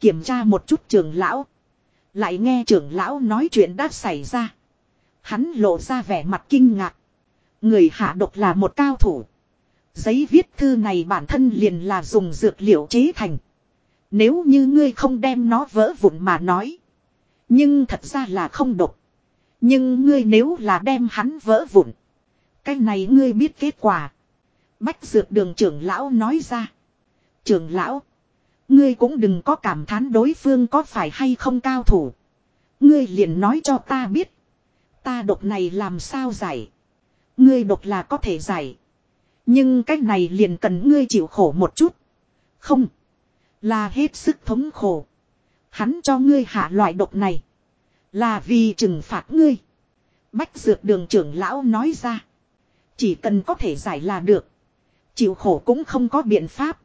Kiểm tra một chút trưởng lão. Lại nghe trưởng lão nói chuyện đã xảy ra. Hắn lộ ra vẻ mặt kinh ngạc. Người hạ độc là một cao thủ. Giấy viết thư này bản thân liền là dùng dược liệu chế thành. Nếu như ngươi không đem nó vỡ vụn mà nói. Nhưng thật ra là không độc. Nhưng ngươi nếu là đem hắn vỡ vụn. Cái này ngươi biết kết quả. Bách dược đường trưởng lão nói ra. Trưởng lão. Ngươi cũng đừng có cảm thán đối phương có phải hay không cao thủ. Ngươi liền nói cho ta biết. Ta độc này làm sao giải. Ngươi độc là có thể giải. Nhưng cái này liền cần ngươi chịu khổ một chút. Không. Là hết sức thống khổ. Hắn cho ngươi hạ loại độc này. Là vì trừng phạt ngươi. Bách dược đường trưởng lão nói ra. Chỉ cần có thể giải là được. Chịu khổ cũng không có biện pháp.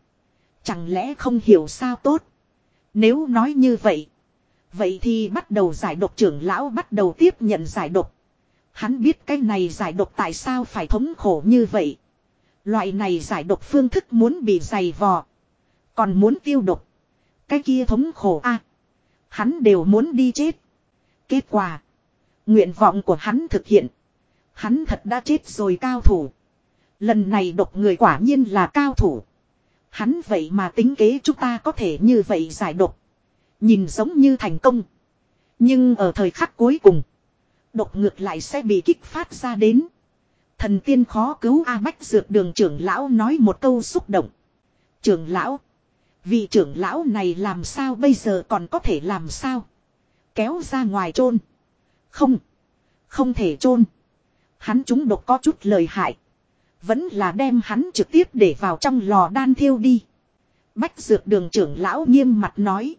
Chẳng lẽ không hiểu sao tốt. Nếu nói như vậy. Vậy thì bắt đầu giải độc trưởng lão bắt đầu tiếp nhận giải độc. Hắn biết cái này giải độc tại sao phải thống khổ như vậy. Loại này giải độc phương thức muốn bị dày vò. Còn muốn tiêu độc. Cái kia thống khổ a Hắn đều muốn đi chết. Kết quả. Nguyện vọng của hắn thực hiện. Hắn thật đã chết rồi cao thủ. Lần này độc người quả nhiên là cao thủ. Hắn vậy mà tính kế chúng ta có thể như vậy giải độc. Nhìn giống như thành công. Nhưng ở thời khắc cuối cùng. Độc ngược lại sẽ bị kích phát ra đến. Thần tiên khó cứu A Bách Dược đường trưởng lão nói một câu xúc động. Trưởng lão. Vị trưởng lão này làm sao bây giờ còn có thể làm sao. Kéo ra ngoài chôn Không. Không thể chôn Hắn chúng độc có chút lời hại. Vẫn là đem hắn trực tiếp để vào trong lò đan thiêu đi. Bách dược đường trưởng lão nghiêm mặt nói.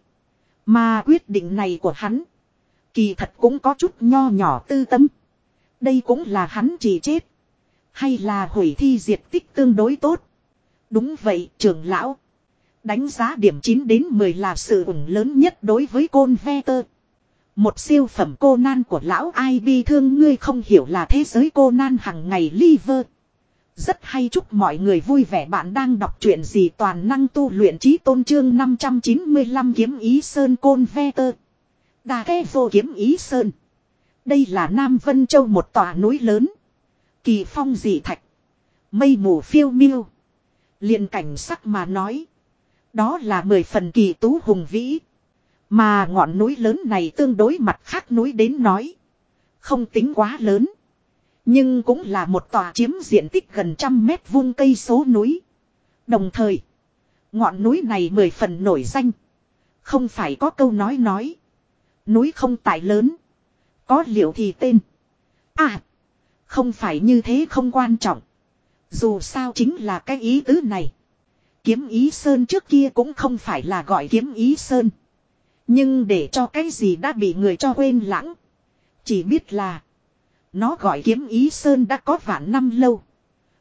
Mà quyết định này của hắn. Kỳ thật cũng có chút nho nhỏ tư tâm. Đây cũng là hắn chỉ chết. Hay là hủy thi diệt tích tương đối tốt. Đúng vậy, trưởng lão. Đánh giá điểm 9 đến 10 là sự ủng lớn nhất đối với côn ve tơ. Một siêu phẩm cô nan của lão ai bi thương ngươi không hiểu là thế giới cô nan hằng ngày liver. Rất hay chúc mọi người vui vẻ bạn đang đọc truyện gì toàn năng tu luyện trí tôn trương 595 kiếm ý sơn côn ve tơ. Đà ke vô kiếm ý sơn. Đây là Nam Vân Châu một tòa núi lớn. Kỳ phong dị thạch. Mây mù phiêu miêu. liền cảnh sắc mà nói. Đó là mười phần kỳ tú hùng vĩ. Mà ngọn núi lớn này tương đối mặt khác núi đến nói. Không tính quá lớn. Nhưng cũng là một tòa chiếm diện tích gần trăm mét vuông cây số núi. Đồng thời, ngọn núi này mười phần nổi danh. Không phải có câu nói nói. Núi không tại lớn. Có liệu thì tên. À, không phải như thế không quan trọng. Dù sao chính là cái ý tứ này. Kiếm ý sơn trước kia cũng không phải là gọi kiếm ý sơn. Nhưng để cho cái gì đã bị người cho quên lãng. Chỉ biết là. Nó gọi kiếm ý sơn đã có vạn năm lâu.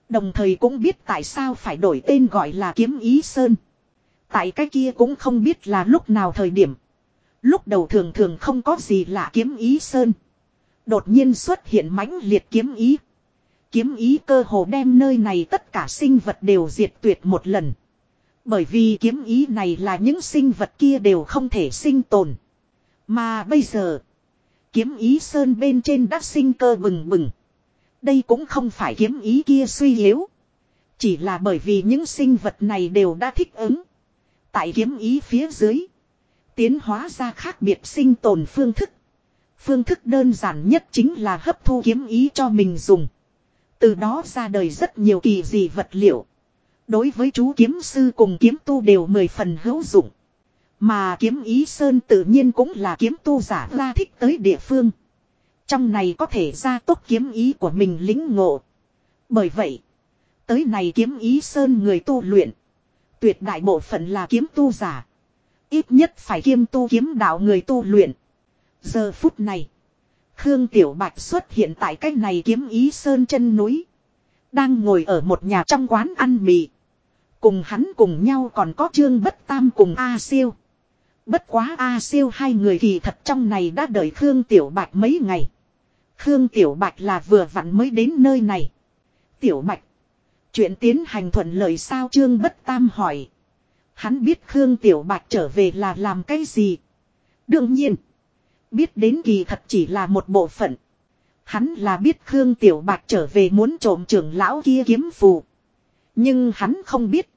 Đồng thời cũng biết tại sao phải đổi tên gọi là kiếm ý sơn. Tại cái kia cũng không biết là lúc nào thời điểm. Lúc đầu thường thường không có gì lạ kiếm ý sơn. Đột nhiên xuất hiện mãnh liệt kiếm ý. Kiếm ý cơ hồ đem nơi này tất cả sinh vật đều diệt tuyệt một lần. Bởi vì kiếm ý này là những sinh vật kia đều không thể sinh tồn. Mà bây giờ, kiếm ý sơn bên trên đã sinh cơ bừng bừng. Đây cũng không phải kiếm ý kia suy yếu. Chỉ là bởi vì những sinh vật này đều đã thích ứng. Tại kiếm ý phía dưới, tiến hóa ra khác biệt sinh tồn phương thức. Phương thức đơn giản nhất chính là hấp thu kiếm ý cho mình dùng. Từ đó ra đời rất nhiều kỳ dị vật liệu. Đối với chú kiếm sư cùng kiếm tu đều mười phần hữu dụng. Mà kiếm ý sơn tự nhiên cũng là kiếm tu giả ra thích tới địa phương. Trong này có thể ra tốt kiếm ý của mình lính ngộ. Bởi vậy, tới này kiếm ý sơn người tu luyện. Tuyệt đại bộ phận là kiếm tu giả. Ít nhất phải kiêm tu kiếm đạo người tu luyện. Giờ phút này, Khương Tiểu Bạch xuất hiện tại cách này kiếm ý sơn chân núi. Đang ngồi ở một nhà trong quán ăn mì. Cùng hắn cùng nhau còn có Trương Bất Tam cùng A Siêu. Bất quá A Siêu hai người kỳ thật trong này đã đợi Khương Tiểu Bạch mấy ngày. Khương Tiểu Bạch là vừa vặn mới đến nơi này. Tiểu Bạch. Chuyện tiến hành thuận lợi sao Trương Bất Tam hỏi. Hắn biết Khương Tiểu Bạch trở về là làm cái gì. Đương nhiên. Biết đến kỳ thật chỉ là một bộ phận. Hắn là biết Khương Tiểu Bạch trở về muốn trộm trưởng lão kia kiếm phù. Nhưng hắn không biết.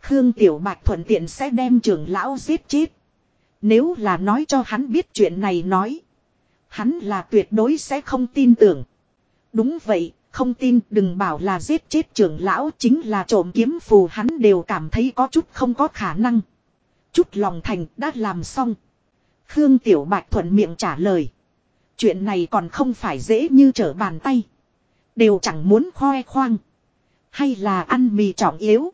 Khương Tiểu Bạch thuận tiện sẽ đem trưởng lão giết chết. Nếu là nói cho hắn biết chuyện này nói. Hắn là tuyệt đối sẽ không tin tưởng. Đúng vậy, không tin đừng bảo là giết chết trưởng lão chính là trộm kiếm phù hắn đều cảm thấy có chút không có khả năng. Chút lòng thành đã làm xong. Khương Tiểu Bạch thuận miệng trả lời. Chuyện này còn không phải dễ như trở bàn tay. Đều chẳng muốn khoe khoang. Hay là ăn mì trọng yếu.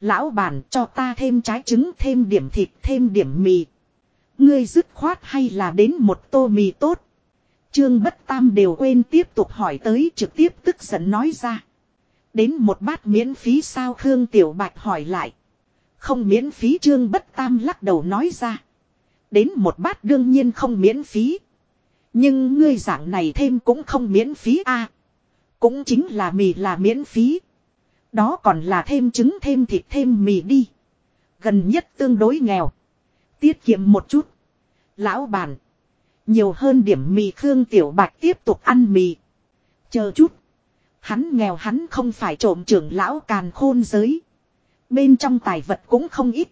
Lão bản, cho ta thêm trái trứng, thêm điểm thịt, thêm điểm mì. Ngươi dứt khoát hay là đến một tô mì tốt. Trương Bất Tam đều quên tiếp tục hỏi tới, trực tiếp tức giận nói ra. Đến một bát miễn phí sao Khương Tiểu Bạch hỏi lại. Không miễn phí, Trương Bất Tam lắc đầu nói ra. Đến một bát đương nhiên không miễn phí. Nhưng ngươi dạng này thêm cũng không miễn phí a Cũng chính là mì là miễn phí. Đó còn là thêm trứng thêm thịt thêm mì đi. Gần nhất tương đối nghèo. Tiết kiệm một chút. Lão bản. Nhiều hơn điểm mì Khương Tiểu Bạch tiếp tục ăn mì. Chờ chút. Hắn nghèo hắn không phải trộm trưởng lão càn khôn giới. Bên trong tài vật cũng không ít.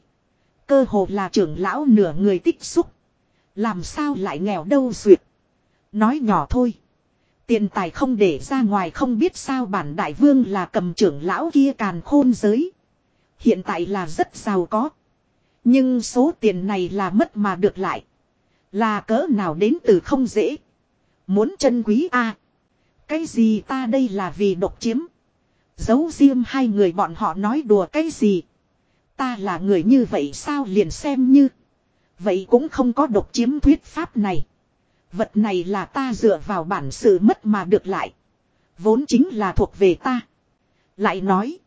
Cơ hồ là trưởng lão nửa người tích xúc. Làm sao lại nghèo đâu duyệt. Nói nhỏ thôi. Tiền tài không để ra ngoài không biết sao bản đại vương là cầm trưởng lão kia càn khôn giới. Hiện tại là rất giàu có. Nhưng số tiền này là mất mà được lại. Là cỡ nào đến từ không dễ. Muốn chân quý a Cái gì ta đây là vì độc chiếm. Giấu riêng hai người bọn họ nói đùa cái gì. Ta là người như vậy sao liền xem như. Vậy cũng không có độc chiếm thuyết pháp này. Vật này là ta dựa vào bản sự mất mà được lại. Vốn chính là thuộc về ta. Lại nói.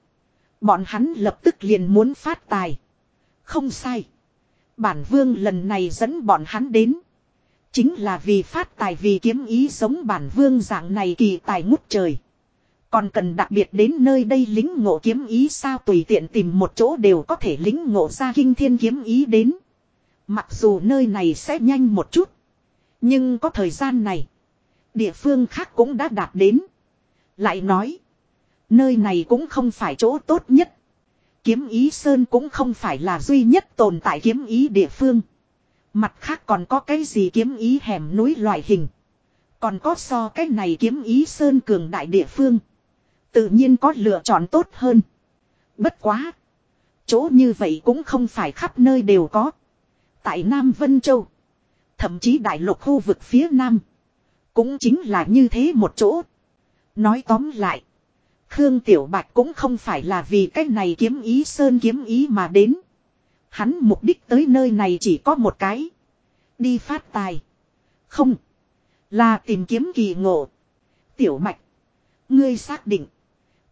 Bọn hắn lập tức liền muốn phát tài. Không sai. Bản vương lần này dẫn bọn hắn đến. Chính là vì phát tài vì kiếm ý giống bản vương dạng này kỳ tài ngút trời. Còn cần đặc biệt đến nơi đây lính ngộ kiếm ý sao tùy tiện tìm một chỗ đều có thể lính ngộ ra kinh thiên kiếm ý đến. Mặc dù nơi này sẽ nhanh một chút. Nhưng có thời gian này. Địa phương khác cũng đã đạt đến. Lại nói. Nơi này cũng không phải chỗ tốt nhất. Kiếm ý sơn cũng không phải là duy nhất tồn tại kiếm ý địa phương. Mặt khác còn có cái gì kiếm ý hẻm núi loại hình. Còn có so cái này kiếm ý sơn cường đại địa phương. Tự nhiên có lựa chọn tốt hơn. Bất quá. Chỗ như vậy cũng không phải khắp nơi đều có. Tại Nam Vân Châu. Thậm chí đại lục khu vực phía Nam. Cũng chính là như thế một chỗ. Nói tóm lại. Khương Tiểu Bạch cũng không phải là vì cái này kiếm ý sơn kiếm ý mà đến. Hắn mục đích tới nơi này chỉ có một cái. Đi phát tài. Không. Là tìm kiếm kỳ ngộ. Tiểu Bạch. Ngươi xác định.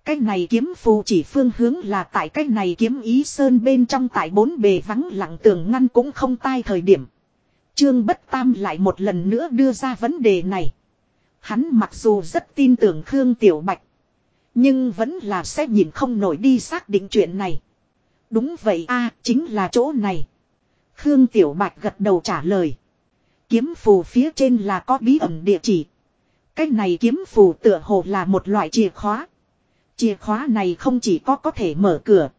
Cái này kiếm phù chỉ phương hướng là tại cái này kiếm ý sơn bên trong tại bốn bề vắng lặng tường ngăn cũng không tai thời điểm. Trương Bất Tam lại một lần nữa đưa ra vấn đề này. Hắn mặc dù rất tin tưởng Khương Tiểu Bạch. Nhưng vẫn là sẽ nhìn không nổi đi xác định chuyện này. Đúng vậy a, chính là chỗ này. Khương Tiểu Bạch gật đầu trả lời. Kiếm phù phía trên là có bí ẩn địa chỉ. Cái này kiếm phù tựa hồ là một loại chìa khóa. Chìa khóa này không chỉ có có thể mở cửa.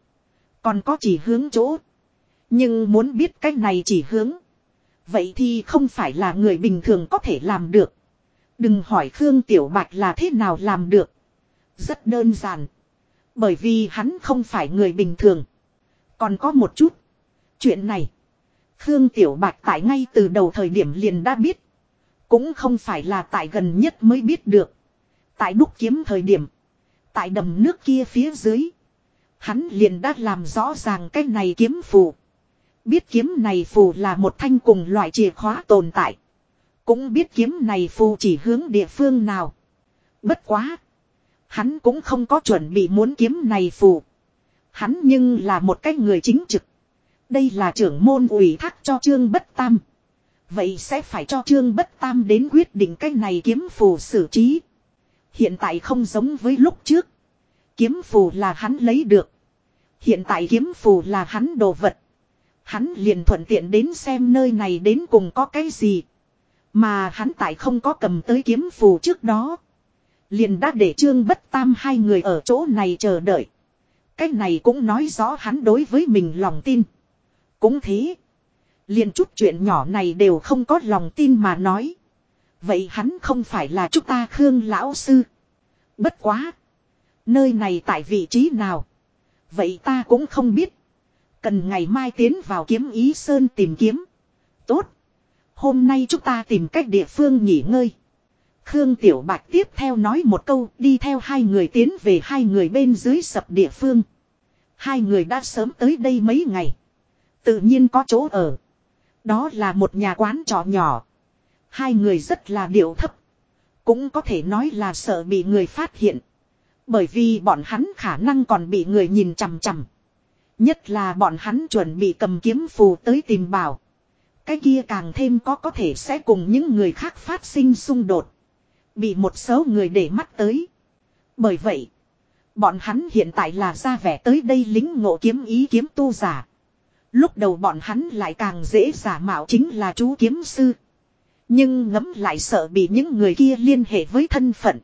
Còn có chỉ hướng chỗ. Nhưng muốn biết cái này chỉ hướng. Vậy thì không phải là người bình thường có thể làm được. Đừng hỏi Khương Tiểu Bạch là thế nào làm được. Rất đơn giản. Bởi vì hắn không phải người bình thường. Còn có một chút. Chuyện này. Khương Tiểu Bạch tại ngay từ đầu thời điểm liền đã biết. Cũng không phải là tại gần nhất mới biết được. Tại đúc kiếm thời điểm. Tại đầm nước kia phía dưới. Hắn liền đã làm rõ ràng cái này kiếm phù. Biết kiếm này phù là một thanh cùng loại chìa khóa tồn tại. Cũng biết kiếm này phù chỉ hướng địa phương nào. Bất quá. Hắn cũng không có chuẩn bị muốn kiếm này phù. Hắn nhưng là một cái người chính trực. Đây là trưởng môn ủy thác cho Trương Bất Tam. Vậy sẽ phải cho Trương Bất Tam đến quyết định cái này kiếm phù xử trí. Hiện tại không giống với lúc trước. Kiếm phù là hắn lấy được. Hiện tại kiếm phù là hắn đồ vật. Hắn liền thuận tiện đến xem nơi này đến cùng có cái gì. Mà hắn tại không có cầm tới kiếm phù trước đó. Liền đã để Trương Bất Tam hai người ở chỗ này chờ đợi. Cái này cũng nói rõ hắn đối với mình lòng tin. Cũng thế. liền chút chuyện nhỏ này đều không có lòng tin mà nói. Vậy hắn không phải là chúng ta Khương Lão Sư. Bất quá. Nơi này tại vị trí nào? Vậy ta cũng không biết. Cần ngày mai tiến vào kiếm ý sơn tìm kiếm. Tốt. Hôm nay chúng ta tìm cách địa phương nghỉ ngơi. Khương Tiểu Bạch tiếp theo nói một câu, đi theo hai người tiến về hai người bên dưới sập địa phương. Hai người đã sớm tới đây mấy ngày. Tự nhiên có chỗ ở. Đó là một nhà quán trọ nhỏ. Hai người rất là điệu thấp. Cũng có thể nói là sợ bị người phát hiện. Bởi vì bọn hắn khả năng còn bị người nhìn chằm chằm. Nhất là bọn hắn chuẩn bị cầm kiếm phù tới tìm bảo. Cái kia càng thêm có có thể sẽ cùng những người khác phát sinh xung đột. Bị một số người để mắt tới. Bởi vậy, bọn hắn hiện tại là ra vẻ tới đây lính ngộ kiếm ý kiếm tu giả. Lúc đầu bọn hắn lại càng dễ giả mạo chính là chú kiếm sư. Nhưng ngấm lại sợ bị những người kia liên hệ với thân phận.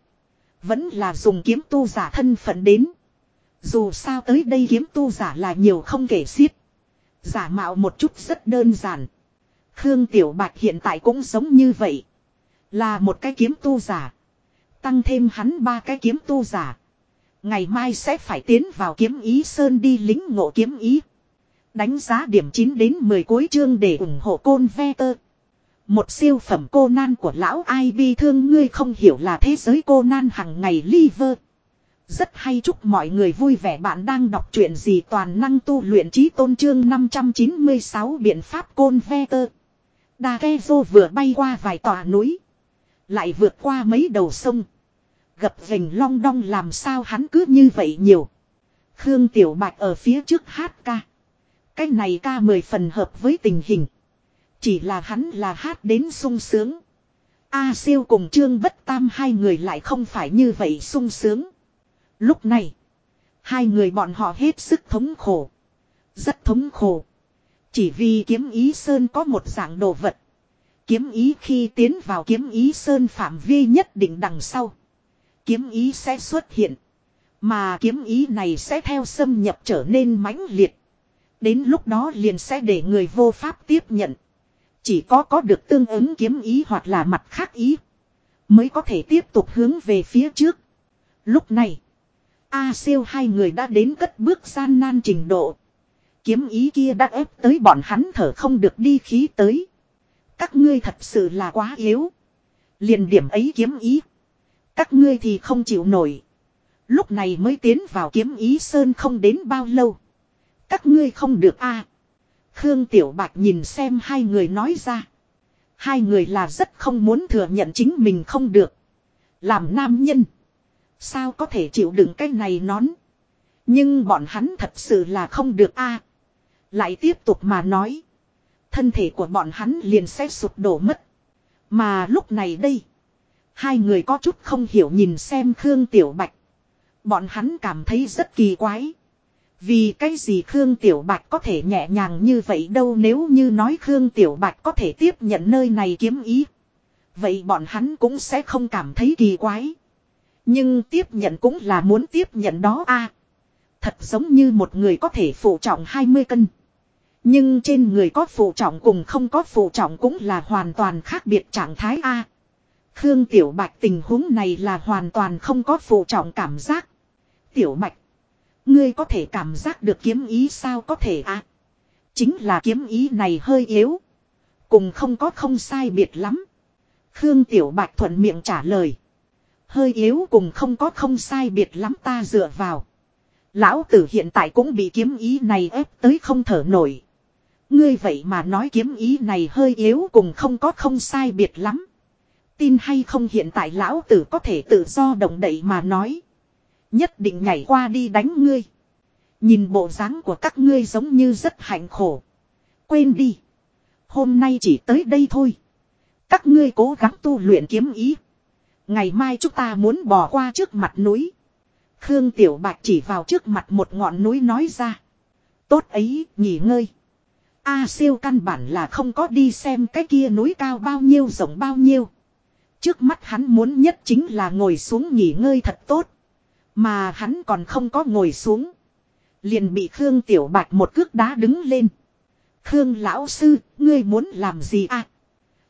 Vẫn là dùng kiếm tu giả thân phận đến. Dù sao tới đây kiếm tu giả là nhiều không kể xiết. Giả mạo một chút rất đơn giản. Khương Tiểu Bạch hiện tại cũng giống như vậy. Là một cái kiếm tu giả. Tăng thêm hắn ba cái kiếm tu giả. Ngày mai sẽ phải tiến vào kiếm ý sơn đi lính ngộ kiếm ý. Đánh giá điểm 9 đến 10 cuối chương để ủng hộ côn ve tơ. Một siêu phẩm cô nan của lão ai bi thương, ngươi không hiểu là thế giới cô nan hằng ngày liver. Rất hay chúc mọi người vui vẻ bạn đang đọc truyện gì toàn năng tu luyện trí tôn trương 596 biện pháp côn ve tơ. Đà ghe vô vừa bay qua vài tòa núi. Lại vượt qua mấy đầu sông. gặp vành long đong làm sao hắn cứ như vậy nhiều. Khương Tiểu Bạch ở phía trước hát ca. Cái này ca mười phần hợp với tình hình. Chỉ là hắn là hát đến sung sướng. A siêu cùng Trương Bất Tam hai người lại không phải như vậy sung sướng. Lúc này, hai người bọn họ hết sức thống khổ. Rất thống khổ. Chỉ vì kiếm ý sơn có một dạng đồ vật. Kiếm ý khi tiến vào kiếm ý sơn phạm vi nhất định đằng sau. Kiếm ý sẽ xuất hiện. Mà kiếm ý này sẽ theo xâm nhập trở nên mãnh liệt. Đến lúc đó liền sẽ để người vô pháp tiếp nhận. Chỉ có có được tương ứng kiếm ý hoặc là mặt khác ý. Mới có thể tiếp tục hướng về phía trước. Lúc này. A siêu hai người đã đến cất bước gian nan trình độ. Kiếm ý kia đã ép tới bọn hắn thở không được đi khí tới. Các ngươi thật sự là quá yếu. Liền điểm ấy kiếm ý. Các ngươi thì không chịu nổi. Lúc này mới tiến vào kiếm ý sơn không đến bao lâu. Các ngươi không được a. Khương Tiểu Bạch nhìn xem hai người nói ra. Hai người là rất không muốn thừa nhận chính mình không được. Làm nam nhân. Sao có thể chịu đựng cái này nón. Nhưng bọn hắn thật sự là không được a. lại tiếp tục mà nói. Thân thể của bọn hắn liền sẽ sụp đổ mất. Mà lúc này đây. Hai người có chút không hiểu nhìn xem Khương Tiểu Bạch. Bọn hắn cảm thấy rất kỳ quái. Vì cái gì Khương Tiểu Bạch có thể nhẹ nhàng như vậy đâu nếu như nói Khương Tiểu Bạch có thể tiếp nhận nơi này kiếm ý. Vậy bọn hắn cũng sẽ không cảm thấy kỳ quái. Nhưng tiếp nhận cũng là muốn tiếp nhận đó a Thật giống như một người có thể phụ trọng 20 cân. Nhưng trên người có phụ trọng cùng không có phụ trọng cũng là hoàn toàn khác biệt trạng thái A. Khương Tiểu Bạch tình huống này là hoàn toàn không có phụ trọng cảm giác. Tiểu Bạch. Ngươi có thể cảm giác được kiếm ý sao có thể à? Chính là kiếm ý này hơi yếu. Cùng không có không sai biệt lắm. Khương Tiểu Bạch thuận miệng trả lời. Hơi yếu cùng không có không sai biệt lắm ta dựa vào. Lão tử hiện tại cũng bị kiếm ý này ép tới không thở nổi. Ngươi vậy mà nói kiếm ý này hơi yếu cùng không có không sai biệt lắm. Tin hay không hiện tại lão tử có thể tự do động đậy mà nói. Nhất định nhảy qua đi đánh ngươi. Nhìn bộ dáng của các ngươi giống như rất hạnh khổ. Quên đi. Hôm nay chỉ tới đây thôi. Các ngươi cố gắng tu luyện kiếm ý. Ngày mai chúng ta muốn bỏ qua trước mặt núi. Khương Tiểu Bạch chỉ vào trước mặt một ngọn núi nói ra. Tốt ấy, nghỉ ngơi. A siêu căn bản là không có đi xem cái kia núi cao bao nhiêu rộng bao nhiêu. Trước mắt hắn muốn nhất chính là ngồi xuống nghỉ ngơi thật tốt. Mà hắn còn không có ngồi xuống. Liền bị Khương Tiểu Bạch một cước đá đứng lên. Khương lão sư, ngươi muốn làm gì à?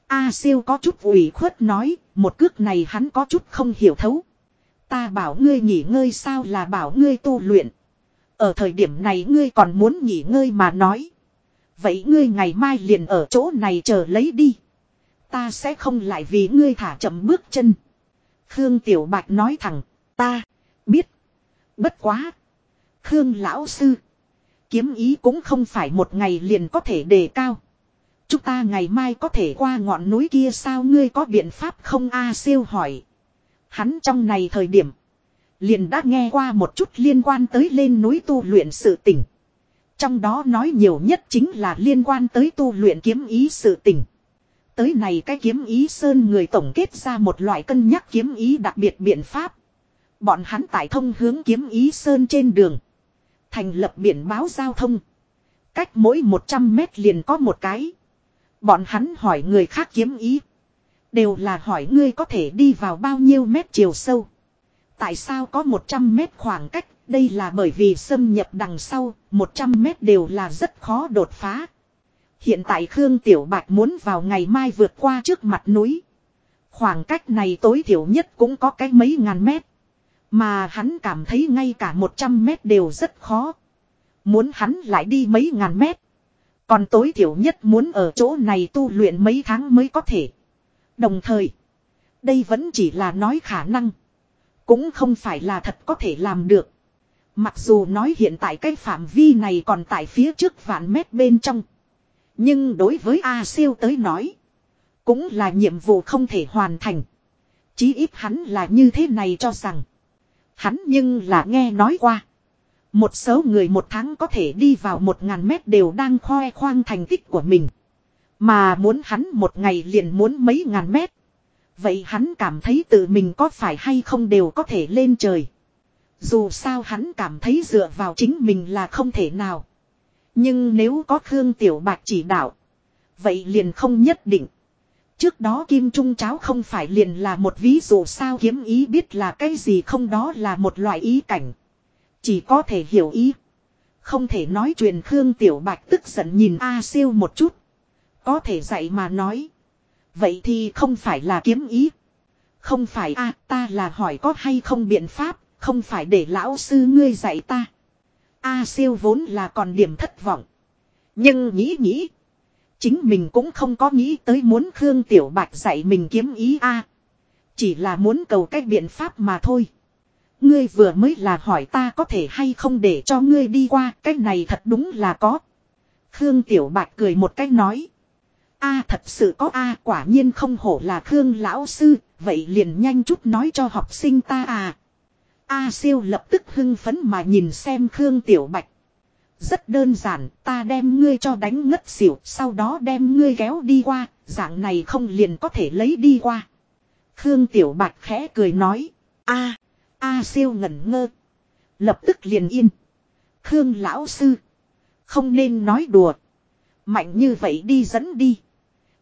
A siêu có chút ủy khuất nói, một cước này hắn có chút không hiểu thấu. Ta bảo ngươi nghỉ ngơi sao là bảo ngươi tu luyện. Ở thời điểm này ngươi còn muốn nghỉ ngơi mà nói. Vậy ngươi ngày mai liền ở chỗ này chờ lấy đi. Ta sẽ không lại vì ngươi thả chậm bước chân. Khương Tiểu Bạch nói thẳng, ta, biết. Bất quá. Khương Lão Sư. Kiếm ý cũng không phải một ngày liền có thể đề cao. Chúng ta ngày mai có thể qua ngọn núi kia sao ngươi có biện pháp không A siêu hỏi. Hắn trong này thời điểm. Liền đã nghe qua một chút liên quan tới lên núi tu luyện sự tỉnh. Trong đó nói nhiều nhất chính là liên quan tới tu luyện kiếm ý sự tỉnh. Tới này cái kiếm ý sơn người tổng kết ra một loại cân nhắc kiếm ý đặc biệt biện pháp. Bọn hắn tại thông hướng kiếm ý sơn trên đường. Thành lập biển báo giao thông. Cách mỗi 100 mét liền có một cái. Bọn hắn hỏi người khác kiếm ý. Đều là hỏi ngươi có thể đi vào bao nhiêu mét chiều sâu. Tại sao có 100 mét khoảng cách, đây là bởi vì xâm nhập đằng sau, 100 mét đều là rất khó đột phá. Hiện tại Khương Tiểu Bạch muốn vào ngày mai vượt qua trước mặt núi. Khoảng cách này tối thiểu nhất cũng có cái mấy ngàn mét. Mà hắn cảm thấy ngay cả 100 mét đều rất khó. Muốn hắn lại đi mấy ngàn mét. Còn tối thiểu nhất muốn ở chỗ này tu luyện mấy tháng mới có thể. Đồng thời, đây vẫn chỉ là nói khả năng. Cũng không phải là thật có thể làm được. Mặc dù nói hiện tại cái phạm vi này còn tại phía trước vạn mét bên trong. Nhưng đối với A siêu tới nói. Cũng là nhiệm vụ không thể hoàn thành. Chí ít hắn là như thế này cho rằng. Hắn nhưng là nghe nói qua. Một số người một tháng có thể đi vào một ngàn mét đều đang khoe khoang thành tích của mình. Mà muốn hắn một ngày liền muốn mấy ngàn mét. Vậy hắn cảm thấy tự mình có phải hay không đều có thể lên trời. Dù sao hắn cảm thấy dựa vào chính mình là không thể nào. Nhưng nếu có Khương Tiểu Bạch chỉ đạo. Vậy liền không nhất định. Trước đó Kim Trung Cháo không phải liền là một ví dụ sao kiếm ý biết là cái gì không đó là một loại ý cảnh. Chỉ có thể hiểu ý. Không thể nói chuyện Khương Tiểu Bạch tức giận nhìn A siêu một chút. Có thể dạy mà nói. Vậy thì không phải là kiếm ý. Không phải a ta là hỏi có hay không biện pháp, không phải để lão sư ngươi dạy ta. A siêu vốn là còn điểm thất vọng. Nhưng nghĩ nghĩ. Chính mình cũng không có nghĩ tới muốn Khương Tiểu Bạch dạy mình kiếm ý a Chỉ là muốn cầu cách biện pháp mà thôi. Ngươi vừa mới là hỏi ta có thể hay không để cho ngươi đi qua, cái này thật đúng là có. Khương Tiểu Bạch cười một cách nói. a thật sự có a quả nhiên không hổ là Khương Lão Sư, vậy liền nhanh chút nói cho học sinh ta à. A siêu lập tức hưng phấn mà nhìn xem Khương Tiểu Bạch. Rất đơn giản, ta đem ngươi cho đánh ngất xỉu, sau đó đem ngươi kéo đi qua, dạng này không liền có thể lấy đi qua. Khương Tiểu Bạch khẽ cười nói, a A siêu ngẩn ngơ. Lập tức liền yên. Khương lão sư. Không nên nói đùa. Mạnh như vậy đi dẫn đi.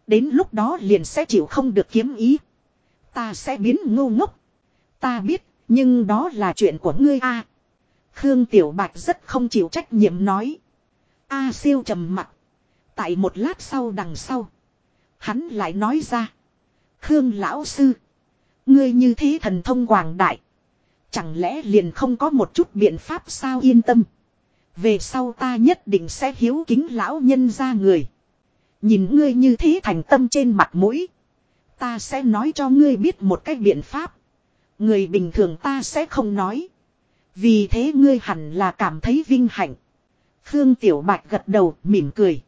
Đến lúc đó liền sẽ chịu không được kiếm ý. Ta sẽ biến ngu ngốc. Ta biết, nhưng đó là chuyện của ngươi a. Khương Tiểu Bạch rất không chịu trách nhiệm nói. A siêu trầm mặt. Tại một lát sau đằng sau. Hắn lại nói ra. Khương lão sư. Ngươi như thế thần thông quảng đại. Chẳng lẽ liền không có một chút biện pháp sao yên tâm. Về sau ta nhất định sẽ hiếu kính lão nhân ra người. Nhìn ngươi như thế thành tâm trên mặt mũi. Ta sẽ nói cho ngươi biết một cách biện pháp. Người bình thường ta sẽ không nói. Vì thế ngươi hẳn là cảm thấy vinh hạnh. Khương Tiểu Bạch gật đầu mỉm cười.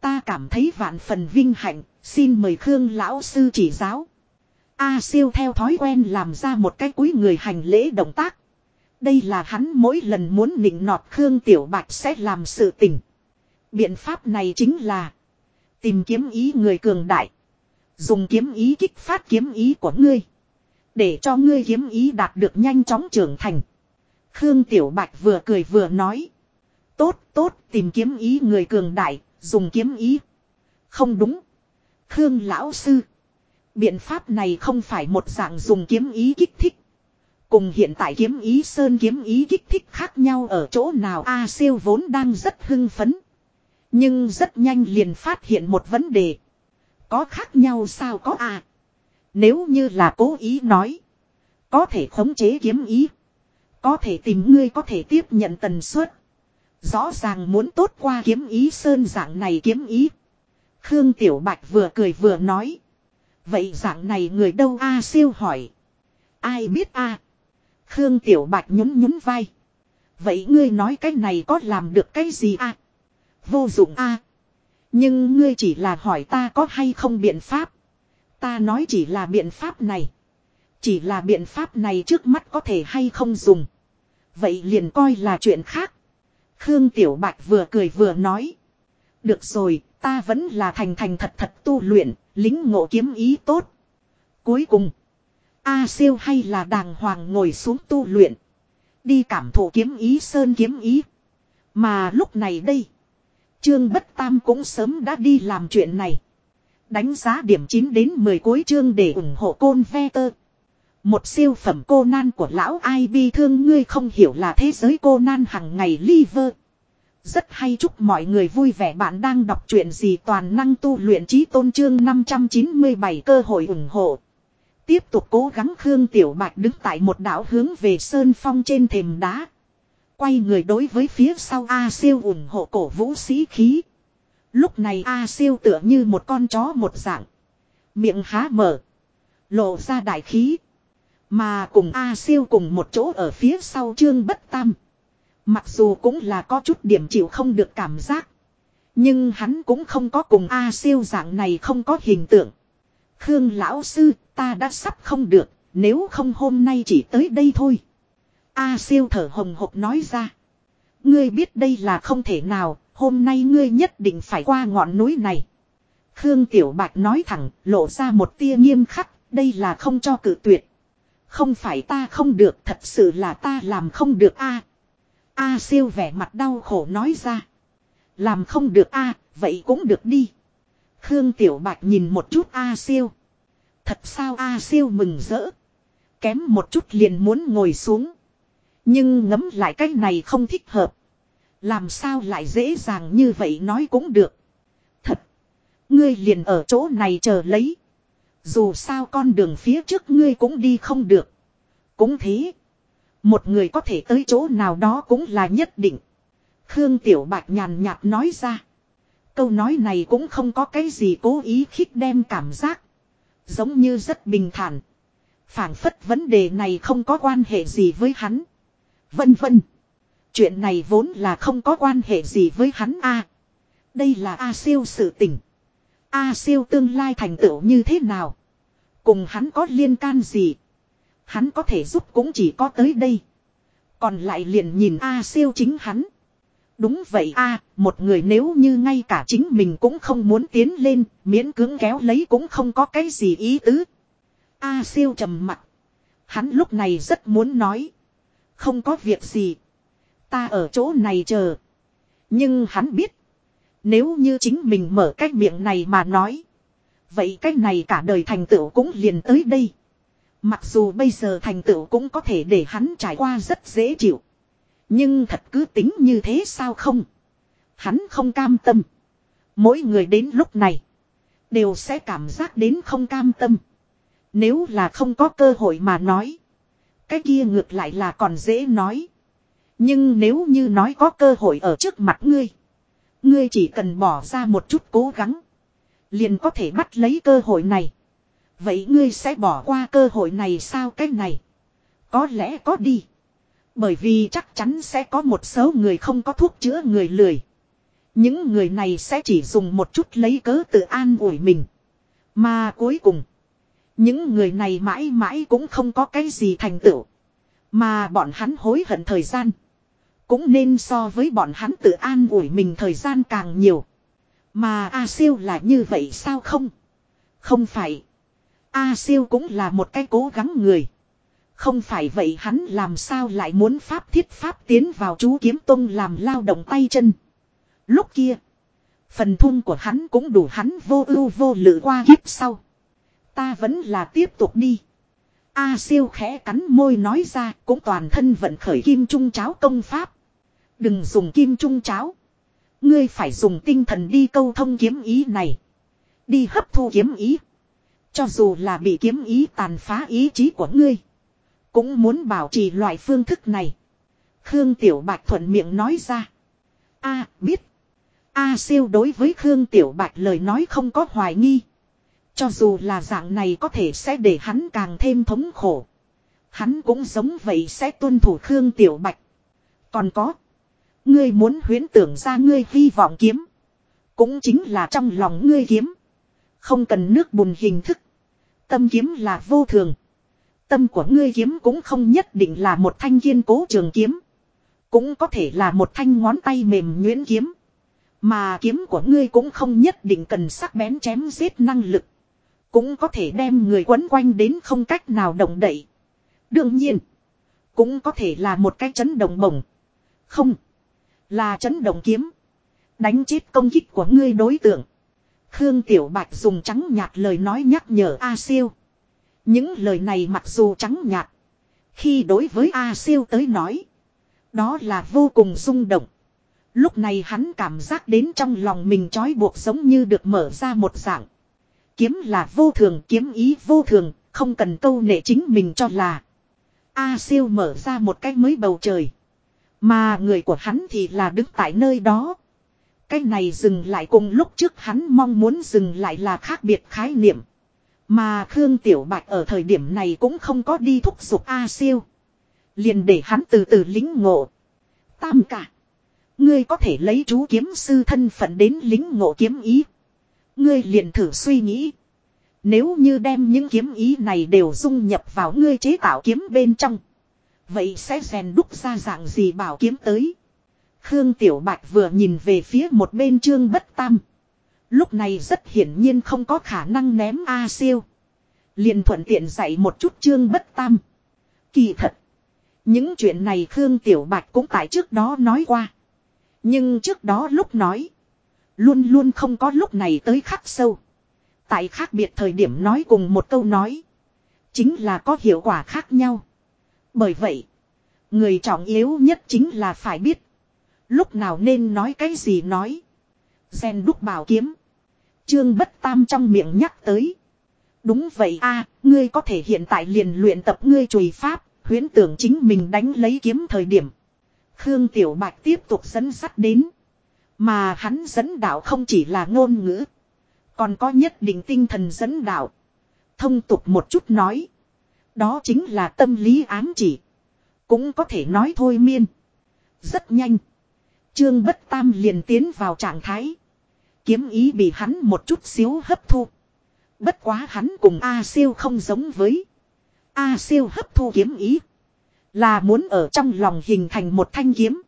Ta cảm thấy vạn phần vinh hạnh, xin mời Khương Lão Sư chỉ giáo. A siêu theo thói quen làm ra một cái cúi người hành lễ động tác. Đây là hắn mỗi lần muốn nịnh nọt Khương Tiểu Bạch sẽ làm sự tình. Biện pháp này chính là tìm kiếm ý người cường đại. Dùng kiếm ý kích phát kiếm ý của ngươi. Để cho ngươi kiếm ý đạt được nhanh chóng trưởng thành. Khương Tiểu Bạch vừa cười vừa nói. Tốt, tốt, tìm kiếm ý người cường đại, dùng kiếm ý. Không đúng. Khương Lão Sư. Biện pháp này không phải một dạng dùng kiếm ý kích thích. Cùng hiện tại kiếm ý sơn kiếm ý kích thích khác nhau ở chỗ nào A siêu vốn đang rất hưng phấn. Nhưng rất nhanh liền phát hiện một vấn đề. Có khác nhau sao có à? Nếu như là cố ý nói. Có thể khống chế kiếm ý. Có thể tìm ngươi có thể tiếp nhận tần suất. Rõ ràng muốn tốt qua kiếm ý sơn dạng này kiếm ý. Khương Tiểu Bạch vừa cười vừa nói. Vậy dạng này người đâu a siêu hỏi. Ai biết a Khương Tiểu Bạch nhún nhún vai. Vậy ngươi nói cái này có làm được cái gì a Vô dụng a Nhưng ngươi chỉ là hỏi ta có hay không biện pháp. Ta nói chỉ là biện pháp này. Chỉ là biện pháp này trước mắt có thể hay không dùng. Vậy liền coi là chuyện khác. Khương Tiểu Bạch vừa cười vừa nói. Được rồi, ta vẫn là thành thành thật thật tu luyện, lính ngộ kiếm ý tốt. Cuối cùng, A siêu hay là đàng hoàng ngồi xuống tu luyện. Đi cảm thụ kiếm ý sơn kiếm ý. Mà lúc này đây, Trương Bất Tam cũng sớm đã đi làm chuyện này. Đánh giá điểm 9 đến 10 cuối chương để ủng hộ côn ve tơ. Một siêu phẩm cô nan của lão ai bi thương ngươi không hiểu là thế giới cô nan hằng ngày liver. Rất hay chúc mọi người vui vẻ bạn đang đọc truyện gì toàn năng tu luyện trí tôn trương 597 cơ hội ủng hộ. Tiếp tục cố gắng Khương Tiểu Bạch đứng tại một đảo hướng về Sơn Phong trên thềm đá. Quay người đối với phía sau A siêu ủng hộ cổ vũ sĩ khí. Lúc này A siêu tựa như một con chó một dạng. Miệng há mở. Lộ ra đại khí. Mà cùng A siêu cùng một chỗ ở phía sau trương bất tam. Mặc dù cũng là có chút điểm chịu không được cảm giác. Nhưng hắn cũng không có cùng A siêu dạng này không có hình tượng. Khương lão sư, ta đã sắp không được. Nếu không hôm nay chỉ tới đây thôi. A siêu thở hồng hộc nói ra. Ngươi biết đây là không thể nào. Hôm nay ngươi nhất định phải qua ngọn núi này. Khương Tiểu Bạch nói thẳng, lộ ra một tia nghiêm khắc. Đây là không cho cử tuyệt. Không phải ta không được, thật sự là ta làm không được a A siêu vẻ mặt đau khổ nói ra. Làm không được a, vậy cũng được đi. Khương Tiểu Bạch nhìn một chút A siêu. Thật sao A siêu mừng rỡ. Kém một chút liền muốn ngồi xuống. Nhưng ngấm lại cái này không thích hợp. Làm sao lại dễ dàng như vậy nói cũng được. Thật. Ngươi liền ở chỗ này chờ lấy. Dù sao con đường phía trước ngươi cũng đi không được. Cũng thế. Một người có thể tới chỗ nào đó cũng là nhất định. Khương Tiểu Bạch nhàn nhạt nói ra. Câu nói này cũng không có cái gì cố ý khích đem cảm giác. Giống như rất bình thản. phảng phất vấn đề này không có quan hệ gì với hắn. Vân vân. Chuyện này vốn là không có quan hệ gì với hắn a. À, đây là A siêu sự tình. A siêu tương lai thành tựu như thế nào? Cùng hắn có liên can gì? Hắn có thể giúp cũng chỉ có tới đây. Còn lại liền nhìn A siêu chính hắn. Đúng vậy a một người nếu như ngay cả chính mình cũng không muốn tiến lên, miễn cưỡng kéo lấy cũng không có cái gì ý tứ. A siêu trầm mặt. Hắn lúc này rất muốn nói. Không có việc gì. Ta ở chỗ này chờ. Nhưng hắn biết. Nếu như chính mình mở cái miệng này mà nói. Vậy cái này cả đời thành tựu cũng liền tới đây. Mặc dù bây giờ thành tựu cũng có thể để hắn trải qua rất dễ chịu. Nhưng thật cứ tính như thế sao không? Hắn không cam tâm. Mỗi người đến lúc này. Đều sẽ cảm giác đến không cam tâm. Nếu là không có cơ hội mà nói. Cái kia ngược lại là còn dễ nói. Nhưng nếu như nói có cơ hội ở trước mặt ngươi. Ngươi chỉ cần bỏ ra một chút cố gắng. Liền có thể bắt lấy cơ hội này. Vậy ngươi sẽ bỏ qua cơ hội này sao cái này? Có lẽ có đi. Bởi vì chắc chắn sẽ có một số người không có thuốc chữa người lười. Những người này sẽ chỉ dùng một chút lấy cớ tự an ủi mình. Mà cuối cùng. Những người này mãi mãi cũng không có cái gì thành tựu. Mà bọn hắn hối hận thời gian. Cũng nên so với bọn hắn tự an ủi mình thời gian càng nhiều. Mà A siêu là như vậy sao không? Không phải. A siêu cũng là một cái cố gắng người. Không phải vậy hắn làm sao lại muốn pháp thiết pháp tiến vào chú kiếm tông làm lao động tay chân. Lúc kia. Phần thun của hắn cũng đủ hắn vô ưu vô lự qua kiếp sau. Ta vẫn là tiếp tục đi. A siêu khẽ cắn môi nói ra cũng toàn thân vận khởi kim trung cháo công pháp. Đừng dùng kim trung cháo. Ngươi phải dùng tinh thần đi câu thông kiếm ý này. Đi hấp thu kiếm ý. Cho dù là bị kiếm ý tàn phá ý chí của ngươi. Cũng muốn bảo trì loại phương thức này. Khương Tiểu Bạch thuận miệng nói ra. A, biết. A siêu đối với Khương Tiểu Bạch lời nói không có hoài nghi. Cho dù là dạng này có thể sẽ để hắn càng thêm thống khổ. Hắn cũng giống vậy sẽ tuân thủ Khương Tiểu Bạch. Còn có. Ngươi muốn huyến tưởng ra ngươi hy vọng kiếm. Cũng chính là trong lòng ngươi kiếm. Không cần nước bùn hình thức. Tâm kiếm là vô thường. Tâm của ngươi kiếm cũng không nhất định là một thanh kiên cố trường kiếm. Cũng có thể là một thanh ngón tay mềm nhuyễn kiếm. Mà kiếm của ngươi cũng không nhất định cần sắc bén chém giết năng lực. Cũng có thể đem người quấn quanh đến không cách nào động đậy. Đương nhiên. Cũng có thể là một cái chấn động bổng. Không. Là chấn động kiếm. Đánh chết công kích của ngươi đối tượng. Khương Tiểu Bạch dùng trắng nhạt lời nói nhắc nhở A siêu. Những lời này mặc dù trắng nhạt. Khi đối với A siêu tới nói. Đó là vô cùng rung động. Lúc này hắn cảm giác đến trong lòng mình trói buộc giống như được mở ra một dạng. Kiếm là vô thường, kiếm ý vô thường, không cần câu nệ chính mình cho là. A siêu mở ra một cái mới bầu trời. Mà người của hắn thì là đứng tại nơi đó. Cái này dừng lại cùng lúc trước hắn mong muốn dừng lại là khác biệt khái niệm. Mà Khương Tiểu Bạch ở thời điểm này cũng không có đi thúc giục A siêu. Liền để hắn từ từ lính ngộ. Tam cả. Ngươi có thể lấy chú kiếm sư thân phận đến lính ngộ kiếm ý. Ngươi liền thử suy nghĩ. Nếu như đem những kiếm ý này đều dung nhập vào ngươi chế tạo kiếm bên trong. Vậy sẽ rèn đúc ra dạng gì bảo kiếm tới. Khương Tiểu Bạch vừa nhìn về phía một bên trương bất tam. Lúc này rất hiển nhiên không có khả năng ném A siêu. liền thuận tiện dạy một chút trương bất tam. Kỳ thật. Những chuyện này Khương Tiểu Bạch cũng tại trước đó nói qua. Nhưng trước đó lúc nói. Luôn luôn không có lúc này tới khắc sâu. Tại khác biệt thời điểm nói cùng một câu nói. Chính là có hiệu quả khác nhau. Bởi vậy. Người trọng yếu nhất chính là phải biết. Lúc nào nên nói cái gì nói. Gen đúc bảo kiếm. Trương bất tam trong miệng nhắc tới. Đúng vậy a ngươi có thể hiện tại liền luyện tập ngươi chùy pháp, huyễn tưởng chính mình đánh lấy kiếm thời điểm. Khương Tiểu Bạch tiếp tục dẫn sắt đến. Mà hắn dẫn đạo không chỉ là ngôn ngữ. Còn có nhất định tinh thần dẫn đạo. Thông tục một chút nói. Đó chính là tâm lý ám chỉ. Cũng có thể nói thôi miên. Rất nhanh. Trương Bất Tam liền tiến vào trạng thái. Kiếm ý bị hắn một chút xíu hấp thu. Bất quá hắn cùng A siêu không giống với. A siêu hấp thu kiếm ý. Là muốn ở trong lòng hình thành một thanh kiếm.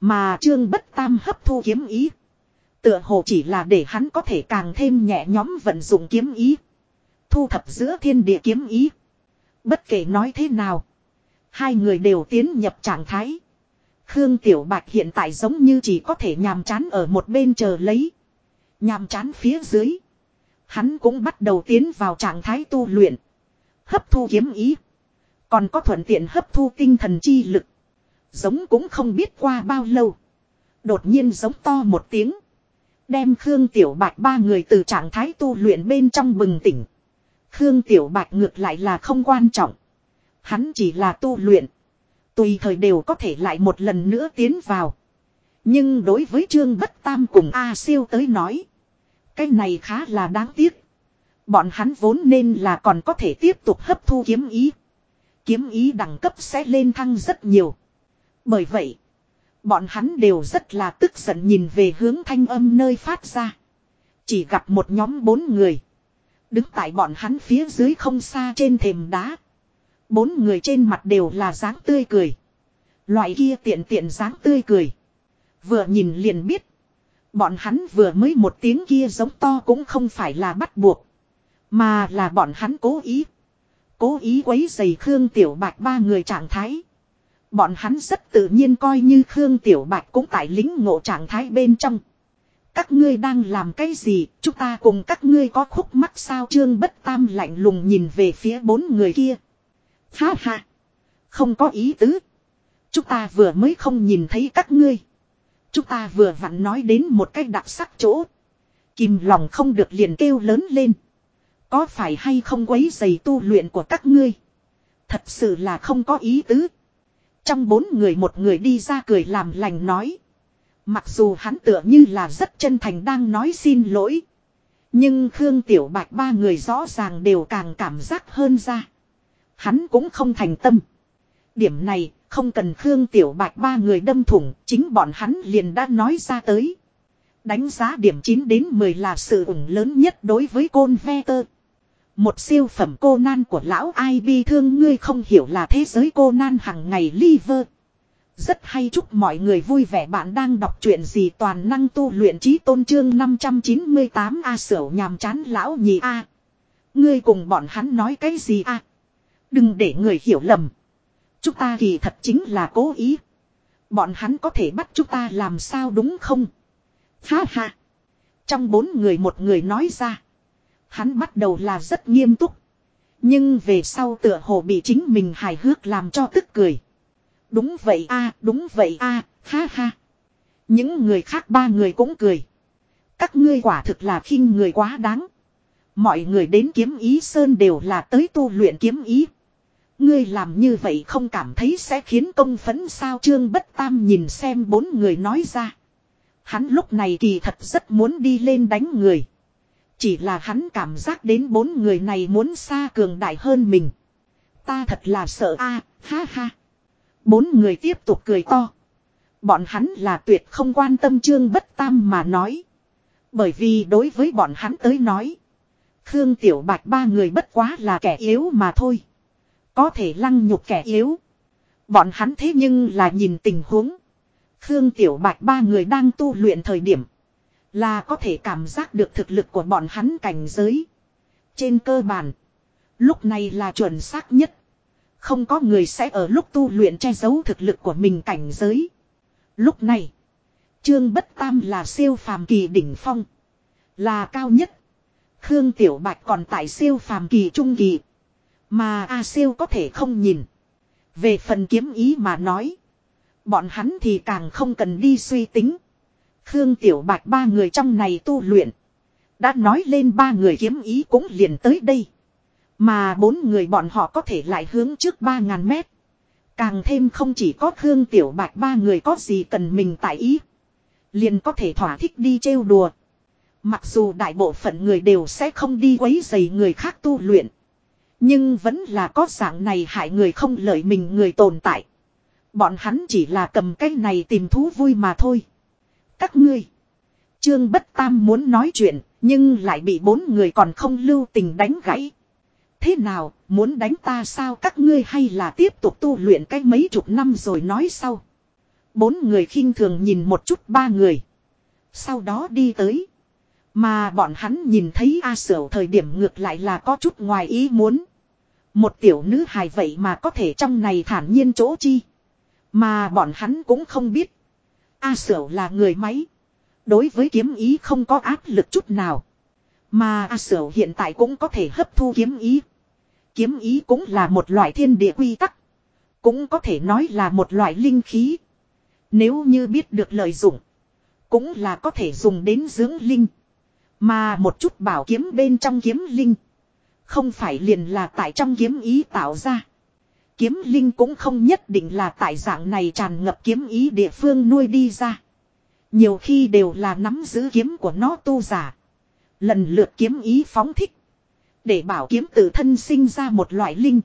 Mà trương bất tam hấp thu kiếm ý. Tựa hồ chỉ là để hắn có thể càng thêm nhẹ nhóm vận dụng kiếm ý. Thu thập giữa thiên địa kiếm ý. Bất kể nói thế nào. Hai người đều tiến nhập trạng thái. Khương Tiểu Bạch hiện tại giống như chỉ có thể nhàm chán ở một bên chờ lấy. Nhàm chán phía dưới. Hắn cũng bắt đầu tiến vào trạng thái tu luyện. Hấp thu kiếm ý. Còn có thuận tiện hấp thu tinh thần chi lực. Giống cũng không biết qua bao lâu. Đột nhiên giống to một tiếng. Đem Khương Tiểu Bạch ba người từ trạng thái tu luyện bên trong bừng tỉnh. Khương Tiểu Bạch ngược lại là không quan trọng. Hắn chỉ là tu luyện. Tùy thời đều có thể lại một lần nữa tiến vào. Nhưng đối với Trương Bất Tam cùng A Siêu tới nói. Cái này khá là đáng tiếc. Bọn hắn vốn nên là còn có thể tiếp tục hấp thu kiếm ý. Kiếm ý đẳng cấp sẽ lên thăng rất nhiều. Bởi vậy, bọn hắn đều rất là tức giận nhìn về hướng thanh âm nơi phát ra. Chỉ gặp một nhóm bốn người. Đứng tại bọn hắn phía dưới không xa trên thềm đá. Bốn người trên mặt đều là dáng tươi cười. Loại kia tiện tiện dáng tươi cười. Vừa nhìn liền biết. Bọn hắn vừa mới một tiếng kia giống to cũng không phải là bắt buộc. Mà là bọn hắn cố ý. Cố ý quấy dày Khương Tiểu Bạch ba người trạng thái. Bọn hắn rất tự nhiên coi như Khương Tiểu Bạch cũng tại lính ngộ trạng thái bên trong. Các ngươi đang làm cái gì, chúng ta cùng các ngươi có khúc mắc sao trương bất tam lạnh lùng nhìn về phía bốn người kia. Ha ha, không có ý tứ. Chúng ta vừa mới không nhìn thấy các ngươi. Chúng ta vừa vặn nói đến một cách đặc sắc chỗ. Kìm lòng không được liền kêu lớn lên. Có phải hay không quấy giày tu luyện của các ngươi? Thật sự là không có ý tứ. Trong bốn người một người đi ra cười làm lành nói. Mặc dù hắn tựa như là rất chân thành đang nói xin lỗi. Nhưng Khương Tiểu Bạch ba người rõ ràng đều càng cảm giác hơn ra. Hắn cũng không thành tâm. Điểm này, không cần Khương Tiểu Bạch ba người đâm thủng, chính bọn hắn liền đã nói ra tới. Đánh giá điểm 9 đến 10 là sự ủng lớn nhất đối với côn ve tơ. Một siêu phẩm cô nan của lão ai bi thương ngươi không hiểu là thế giới cô nan hàng ngày liver. Rất hay chúc mọi người vui vẻ bạn đang đọc truyện gì toàn năng tu luyện trí tôn trương 598 A sửu nhàm chán lão nhị A. Ngươi cùng bọn hắn nói cái gì A. Đừng để người hiểu lầm. Chúng ta kỳ thật chính là cố ý. Bọn hắn có thể bắt chúng ta làm sao đúng không? Ha ha. Trong bốn người một người nói ra. Hắn bắt đầu là rất nghiêm túc. Nhưng về sau tựa hồ bị chính mình hài hước làm cho tức cười. Đúng vậy a, đúng vậy a, ha ha. Những người khác ba người cũng cười. Các ngươi quả thực là khinh người quá đáng. Mọi người đến kiếm ý sơn đều là tới tu luyện kiếm ý. Ngươi làm như vậy không cảm thấy sẽ khiến công phấn sao trương bất tam nhìn xem bốn người nói ra. Hắn lúc này kỳ thật rất muốn đi lên đánh người. Chỉ là hắn cảm giác đến bốn người này muốn xa cường đại hơn mình. Ta thật là sợ a, ha ha. Bốn người tiếp tục cười to. Bọn hắn là tuyệt không quan tâm trương bất tam mà nói. Bởi vì đối với bọn hắn tới nói. Khương Tiểu Bạch ba người bất quá là kẻ yếu mà thôi. Có thể lăng nhục kẻ yếu. Bọn hắn thế nhưng là nhìn tình huống. Khương Tiểu Bạch ba người đang tu luyện thời điểm. Là có thể cảm giác được thực lực của bọn hắn cảnh giới. Trên cơ bản. Lúc này là chuẩn xác nhất. Không có người sẽ ở lúc tu luyện che giấu thực lực của mình cảnh giới. Lúc này. Trương Bất Tam là siêu phàm kỳ đỉnh phong. Là cao nhất. Khương Tiểu Bạch còn tại siêu phàm kỳ trung kỳ. Mà A siêu có thể không nhìn. Về phần kiếm ý mà nói. Bọn hắn thì càng không cần đi suy tính. Khương Tiểu Bạch ba người trong này tu luyện. Đã nói lên ba người kiếm ý cũng liền tới đây. Mà bốn người bọn họ có thể lại hướng trước ba ngàn mét. Càng thêm không chỉ có Khương Tiểu Bạch ba người có gì cần mình tại ý. Liền có thể thỏa thích đi trêu đùa. Mặc dù đại bộ phận người đều sẽ không đi quấy dày người khác tu luyện. Nhưng vẫn là có dạng này hại người không lợi mình người tồn tại. Bọn hắn chỉ là cầm cái này tìm thú vui mà thôi. Các ngươi. Trương Bất Tam muốn nói chuyện, nhưng lại bị bốn người còn không lưu tình đánh gãy. Thế nào, muốn đánh ta sao các ngươi hay là tiếp tục tu luyện cái mấy chục năm rồi nói sau. Bốn người khinh thường nhìn một chút ba người. Sau đó đi tới. Mà bọn hắn nhìn thấy A Sở thời điểm ngược lại là có chút ngoài ý muốn. Một tiểu nữ hài vậy mà có thể trong này thản nhiên chỗ chi. Mà bọn hắn cũng không biết. A Sở là người máy. Đối với kiếm ý không có áp lực chút nào. Mà A Sở hiện tại cũng có thể hấp thu kiếm ý. Kiếm ý cũng là một loại thiên địa quy tắc. Cũng có thể nói là một loại linh khí. Nếu như biết được lợi dụng. Cũng là có thể dùng đến dưỡng linh. Mà một chút bảo kiếm bên trong kiếm linh. Không phải liền là tại trong kiếm ý tạo ra. Kiếm linh cũng không nhất định là tại dạng này tràn ngập kiếm ý địa phương nuôi đi ra. Nhiều khi đều là nắm giữ kiếm của nó tu giả. Lần lượt kiếm ý phóng thích. Để bảo kiếm tự thân sinh ra một loại linh.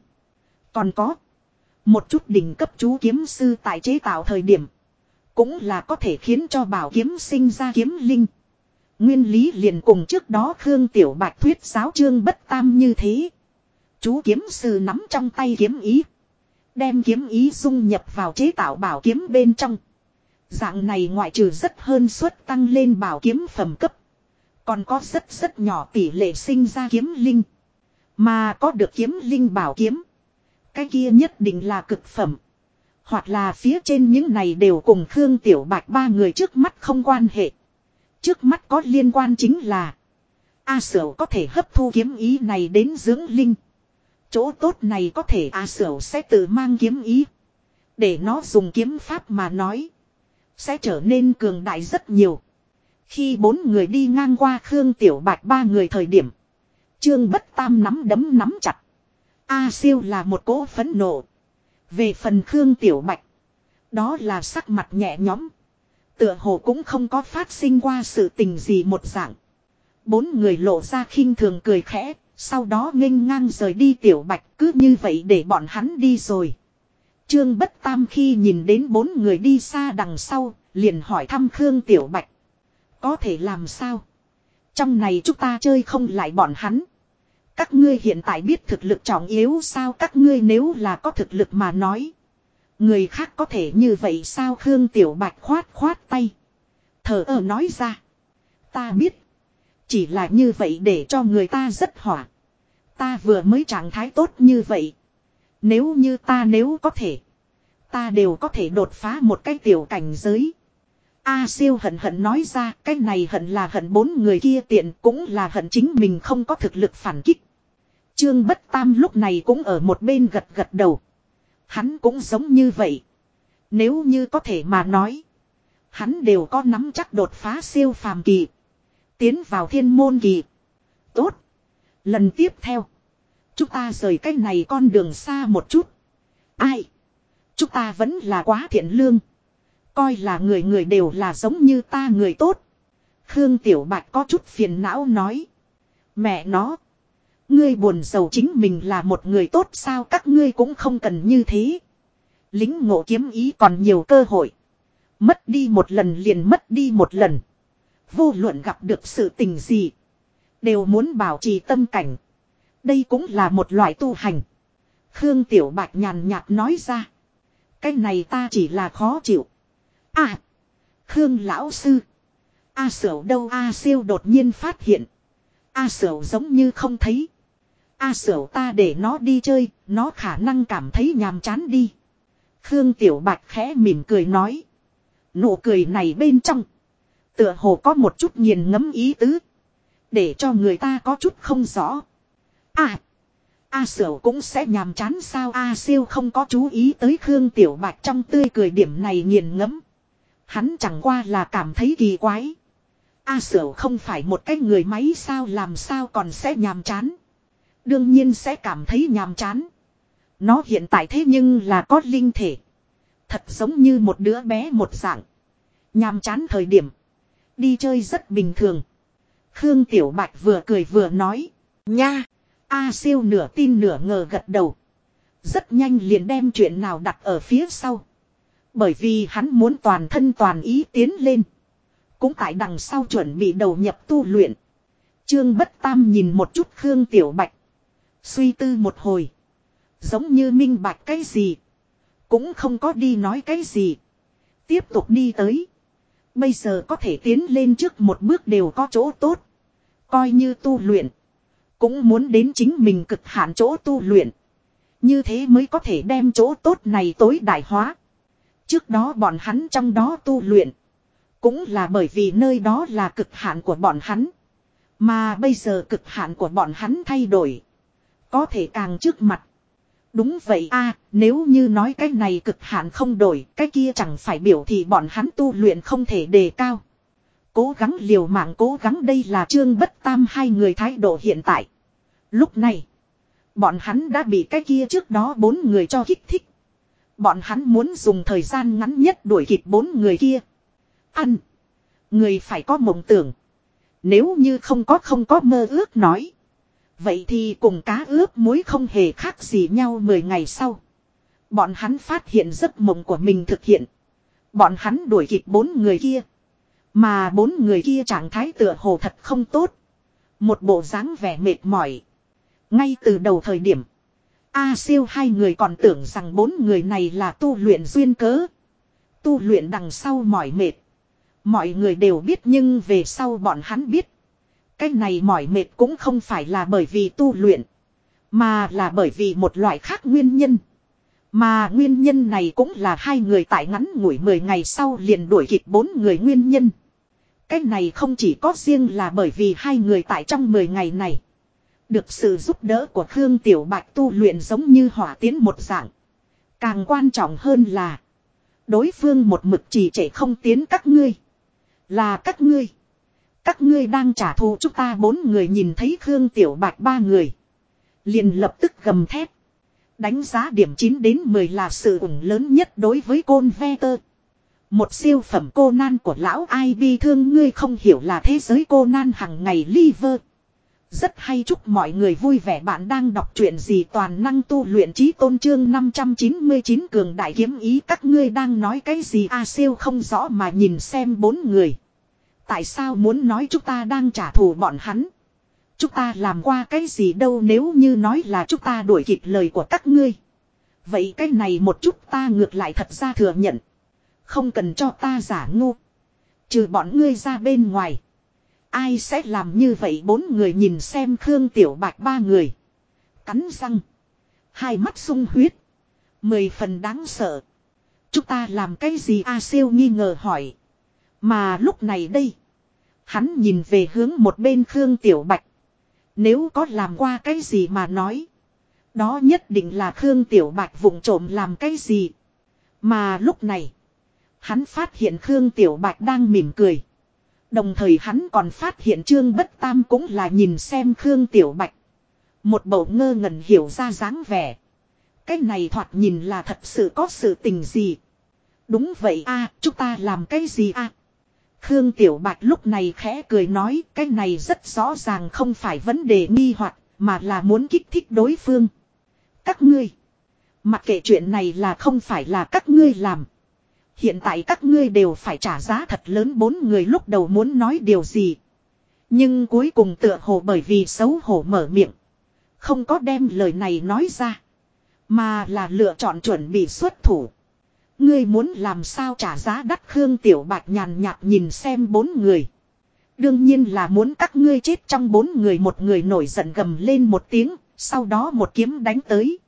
Còn có. Một chút đỉnh cấp chú kiếm sư tại chế tạo thời điểm. Cũng là có thể khiến cho bảo kiếm sinh ra kiếm linh. Nguyên lý liền cùng trước đó Khương Tiểu Bạch thuyết giáo trương bất tam như thế. Chú kiếm sư nắm trong tay kiếm ý. Đem kiếm ý dung nhập vào chế tạo bảo kiếm bên trong. Dạng này ngoại trừ rất hơn suất tăng lên bảo kiếm phẩm cấp. Còn có rất rất nhỏ tỷ lệ sinh ra kiếm linh. Mà có được kiếm linh bảo kiếm. Cái kia nhất định là cực phẩm. Hoặc là phía trên những này đều cùng Khương Tiểu Bạch ba người trước mắt không quan hệ. Trước mắt có liên quan chính là. A Sở có thể hấp thu kiếm ý này đến dưỡng linh. Chỗ tốt này có thể A Sở sẽ tự mang kiếm ý. Để nó dùng kiếm pháp mà nói. Sẽ trở nên cường đại rất nhiều. Khi bốn người đi ngang qua Khương Tiểu Bạch ba người thời điểm. Trương Bất Tam nắm đấm nắm chặt. A siêu là một cỗ phấn nộ. Về phần Khương Tiểu Bạch. Đó là sắc mặt nhẹ nhõm. Tựa hồ cũng không có phát sinh qua sự tình gì một dạng. Bốn người lộ ra khinh thường cười khẽ. Sau đó nghênh ngang rời đi Tiểu Bạch cứ như vậy để bọn hắn đi rồi. Trương Bất Tam khi nhìn đến bốn người đi xa đằng sau, liền hỏi thăm Khương Tiểu Bạch. Có thể làm sao? Trong này chúng ta chơi không lại bọn hắn. Các ngươi hiện tại biết thực lực trọng yếu sao các ngươi nếu là có thực lực mà nói. Người khác có thể như vậy sao Khương Tiểu Bạch khoát khoát tay. Thở ở nói ra. Ta biết. Chỉ là như vậy để cho người ta rất hỏa. Ta vừa mới trạng thái tốt như vậy. Nếu như ta nếu có thể. Ta đều có thể đột phá một cái tiểu cảnh giới. A siêu hận hận nói ra, cái này hận là hận bốn người kia tiện, cũng là hận chính mình không có thực lực phản kích. Trương Bất Tam lúc này cũng ở một bên gật gật đầu. Hắn cũng giống như vậy. Nếu như có thể mà nói. Hắn đều có nắm chắc đột phá siêu phàm kỳ. Tiến vào thiên môn kỳ. Tốt. Lần tiếp theo. Chúng ta rời cái này con đường xa một chút. Ai? Chúng ta vẫn là quá thiện lương. Coi là người người đều là giống như ta người tốt. Khương Tiểu Bạch có chút phiền não nói. Mẹ nó. Ngươi buồn giàu chính mình là một người tốt sao các ngươi cũng không cần như thế. Lính ngộ kiếm ý còn nhiều cơ hội. Mất đi một lần liền mất đi một lần. Vô luận gặp được sự tình gì. Đều muốn bảo trì tâm cảnh. Đây cũng là một loại tu hành. Khương Tiểu Bạch nhàn nhạt nói ra. Cái này ta chỉ là khó chịu. À. Khương Lão Sư. A Sửu đâu A Siêu đột nhiên phát hiện. A Sửu giống như không thấy. A Sửu ta để nó đi chơi, nó khả năng cảm thấy nhàm chán đi. Khương Tiểu Bạch khẽ mỉm cười nói. Nụ cười này bên trong. Tựa hồ có một chút nghiền ngẫm ý tứ. Để cho người ta có chút không rõ. À. A Sửu cũng sẽ nhàm chán sao A Siêu không có chú ý tới Khương Tiểu Bạch trong tươi cười điểm này nghiền ngẫm. Hắn chẳng qua là cảm thấy kỳ quái. A Sửu không phải một cái người máy sao làm sao còn sẽ nhàm chán. Đương nhiên sẽ cảm thấy nhàm chán. Nó hiện tại thế nhưng là có linh thể. Thật giống như một đứa bé một dạng. Nhàm chán thời điểm. Đi chơi rất bình thường. Khương Tiểu Bạch vừa cười vừa nói. Nha. A siêu nửa tin nửa ngờ gật đầu. Rất nhanh liền đem chuyện nào đặt ở phía sau. Bởi vì hắn muốn toàn thân toàn ý tiến lên. Cũng tại đằng sau chuẩn bị đầu nhập tu luyện. Trương Bất Tam nhìn một chút Khương Tiểu Bạch. Suy tư một hồi. Giống như minh bạch cái gì. Cũng không có đi nói cái gì. Tiếp tục đi tới. Bây giờ có thể tiến lên trước một bước đều có chỗ tốt. Coi như tu luyện. Cũng muốn đến chính mình cực hạn chỗ tu luyện. Như thế mới có thể đem chỗ tốt này tối đại hóa. Trước đó bọn hắn trong đó tu luyện. Cũng là bởi vì nơi đó là cực hạn của bọn hắn. Mà bây giờ cực hạn của bọn hắn thay đổi. Có thể càng trước mặt. Đúng vậy a nếu như nói cái này cực hạn không đổi, cái kia chẳng phải biểu thì bọn hắn tu luyện không thể đề cao. Cố gắng liều mạng cố gắng đây là trương bất tam hai người thái độ hiện tại. Lúc này, bọn hắn đã bị cái kia trước đó bốn người cho kích thích. Bọn hắn muốn dùng thời gian ngắn nhất đuổi kịp bốn người kia. Ăn. Người phải có mộng tưởng. Nếu như không có không có mơ ước nói. Vậy thì cùng cá ướp muối không hề khác gì nhau 10 ngày sau. Bọn hắn phát hiện giấc mộng của mình thực hiện. Bọn hắn đuổi kịp bốn người kia. Mà bốn người kia trạng thái tựa hồ thật không tốt. Một bộ dáng vẻ mệt mỏi. Ngay từ đầu thời điểm. A siêu hai người còn tưởng rằng bốn người này là tu luyện duyên cớ. Tu luyện đằng sau mỏi mệt. Mọi người đều biết nhưng về sau bọn hắn biết. Cái này mỏi mệt cũng không phải là bởi vì tu luyện. Mà là bởi vì một loại khác nguyên nhân. Mà nguyên nhân này cũng là hai người tại ngắn ngủi 10 ngày sau liền đuổi kịp bốn người nguyên nhân. Cái này không chỉ có riêng là bởi vì hai người tại trong 10 ngày này. Được sự giúp đỡ của Khương Tiểu Bạch tu luyện giống như hỏa tiến một dạng. Càng quan trọng hơn là. Đối phương một mực chỉ trệ không tiến các ngươi. Là các ngươi. Các ngươi đang trả thù chúng ta, bốn người nhìn thấy Khương Tiểu Bạch ba người. Liền lập tức gầm thép. Đánh giá điểm 9 đến 10 là sự ủng lớn nhất đối với côn ve tơ. Một siêu phẩm cô nan của lão ai bi thương, ngươi không hiểu là thế giới cô nan hằng ngày liver. Rất hay chúc mọi người vui vẻ, bạn đang đọc truyện gì toàn năng tu luyện trí tôn trương 599 cường đại kiếm ý, các ngươi đang nói cái gì a siêu không rõ mà nhìn xem bốn người. Tại sao muốn nói chúng ta đang trả thù bọn hắn? Chúng ta làm qua cái gì đâu nếu như nói là chúng ta đuổi kịp lời của các ngươi. Vậy cái này một chút ta ngược lại thật ra thừa nhận. Không cần cho ta giả ngu. Trừ bọn ngươi ra bên ngoài. Ai sẽ làm như vậy bốn người nhìn xem Khương Tiểu Bạch ba người. Cắn răng. Hai mắt sung huyết. Mười phần đáng sợ. Chúng ta làm cái gì A siêu nghi ngờ hỏi. Mà lúc này đây. Hắn nhìn về hướng một bên Khương Tiểu Bạch. Nếu có làm qua cái gì mà nói. Đó nhất định là Khương Tiểu Bạch vụng trộm làm cái gì. Mà lúc này. Hắn phát hiện Khương Tiểu Bạch đang mỉm cười. Đồng thời hắn còn phát hiện Trương Bất Tam cũng là nhìn xem Khương Tiểu Bạch. Một bầu ngơ ngẩn hiểu ra dáng vẻ. Cái này thoạt nhìn là thật sự có sự tình gì. Đúng vậy a, chúng ta làm cái gì a Khương Tiểu Bạch lúc này khẽ cười nói, cái này rất rõ ràng không phải vấn đề nghi hoặc, mà là muốn kích thích đối phương. Các ngươi. Mặc kệ chuyện này là không phải là các ngươi làm. Hiện tại các ngươi đều phải trả giá thật lớn bốn người lúc đầu muốn nói điều gì. Nhưng cuối cùng tựa hồ bởi vì xấu hổ mở miệng. Không có đem lời này nói ra. Mà là lựa chọn chuẩn bị xuất thủ. Ngươi muốn làm sao trả giá đắt Khương Tiểu Bạch nhàn nhạt nhìn xem bốn người. Đương nhiên là muốn các ngươi chết trong bốn người một người nổi giận gầm lên một tiếng, sau đó một kiếm đánh tới.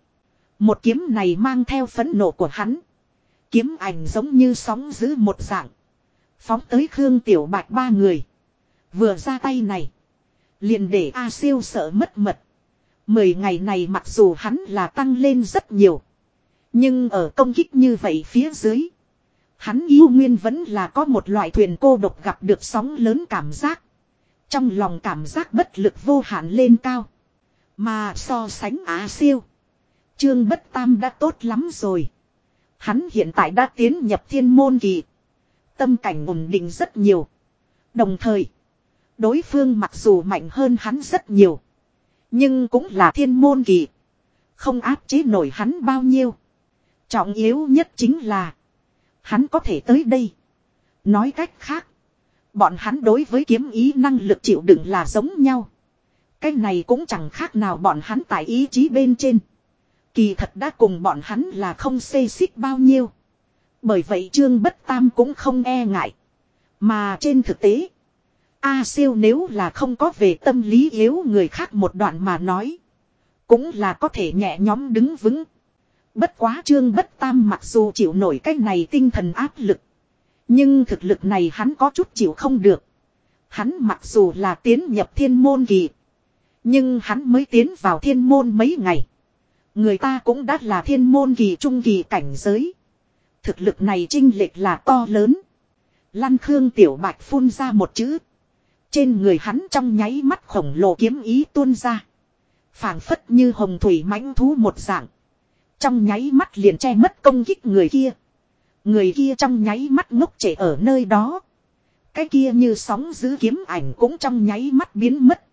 Một kiếm này mang theo phẫn nộ của hắn. Kiếm ảnh giống như sóng giữ một dạng. Phóng tới Khương Tiểu Bạch ba người. Vừa ra tay này. Liền để A siêu sợ mất mật. Mười ngày này mặc dù hắn là tăng lên rất nhiều. Nhưng ở công kích như vậy phía dưới. Hắn yêu nguyên vẫn là có một loại thuyền cô độc gặp được sóng lớn cảm giác. Trong lòng cảm giác bất lực vô hạn lên cao. Mà so sánh Á siêu. Trương bất tam đã tốt lắm rồi. Hắn hiện tại đã tiến nhập thiên môn kỳ. Tâm cảnh ổn định rất nhiều. Đồng thời. Đối phương mặc dù mạnh hơn hắn rất nhiều. Nhưng cũng là thiên môn kỳ. Không áp chế nổi hắn bao nhiêu. Trọng yếu nhất chính là. Hắn có thể tới đây. Nói cách khác. Bọn hắn đối với kiếm ý năng lực chịu đựng là giống nhau. Cái này cũng chẳng khác nào bọn hắn tại ý chí bên trên. Kỳ thật đã cùng bọn hắn là không xê xích bao nhiêu. Bởi vậy Trương Bất Tam cũng không e ngại. Mà trên thực tế. A siêu nếu là không có về tâm lý yếu người khác một đoạn mà nói. Cũng là có thể nhẹ nhóm đứng vững. Bất quá Trương Bất Tam mặc dù chịu nổi cái này tinh thần áp lực. Nhưng thực lực này hắn có chút chịu không được. Hắn mặc dù là tiến nhập thiên môn kỳ. Nhưng hắn mới tiến vào thiên môn mấy ngày. Người ta cũng đã là thiên môn kỳ trung kỳ cảnh giới. Thực lực này trinh lệch là to lớn. Lăn Khương Tiểu Bạch phun ra một chữ. Trên người hắn trong nháy mắt khổng lồ kiếm ý tuôn ra. phảng phất như hồng thủy mãnh thú một dạng. Trong nháy mắt liền che mất công kích người kia. Người kia trong nháy mắt ngốc trẻ ở nơi đó. Cái kia như sóng giữ kiếm ảnh cũng trong nháy mắt biến mất.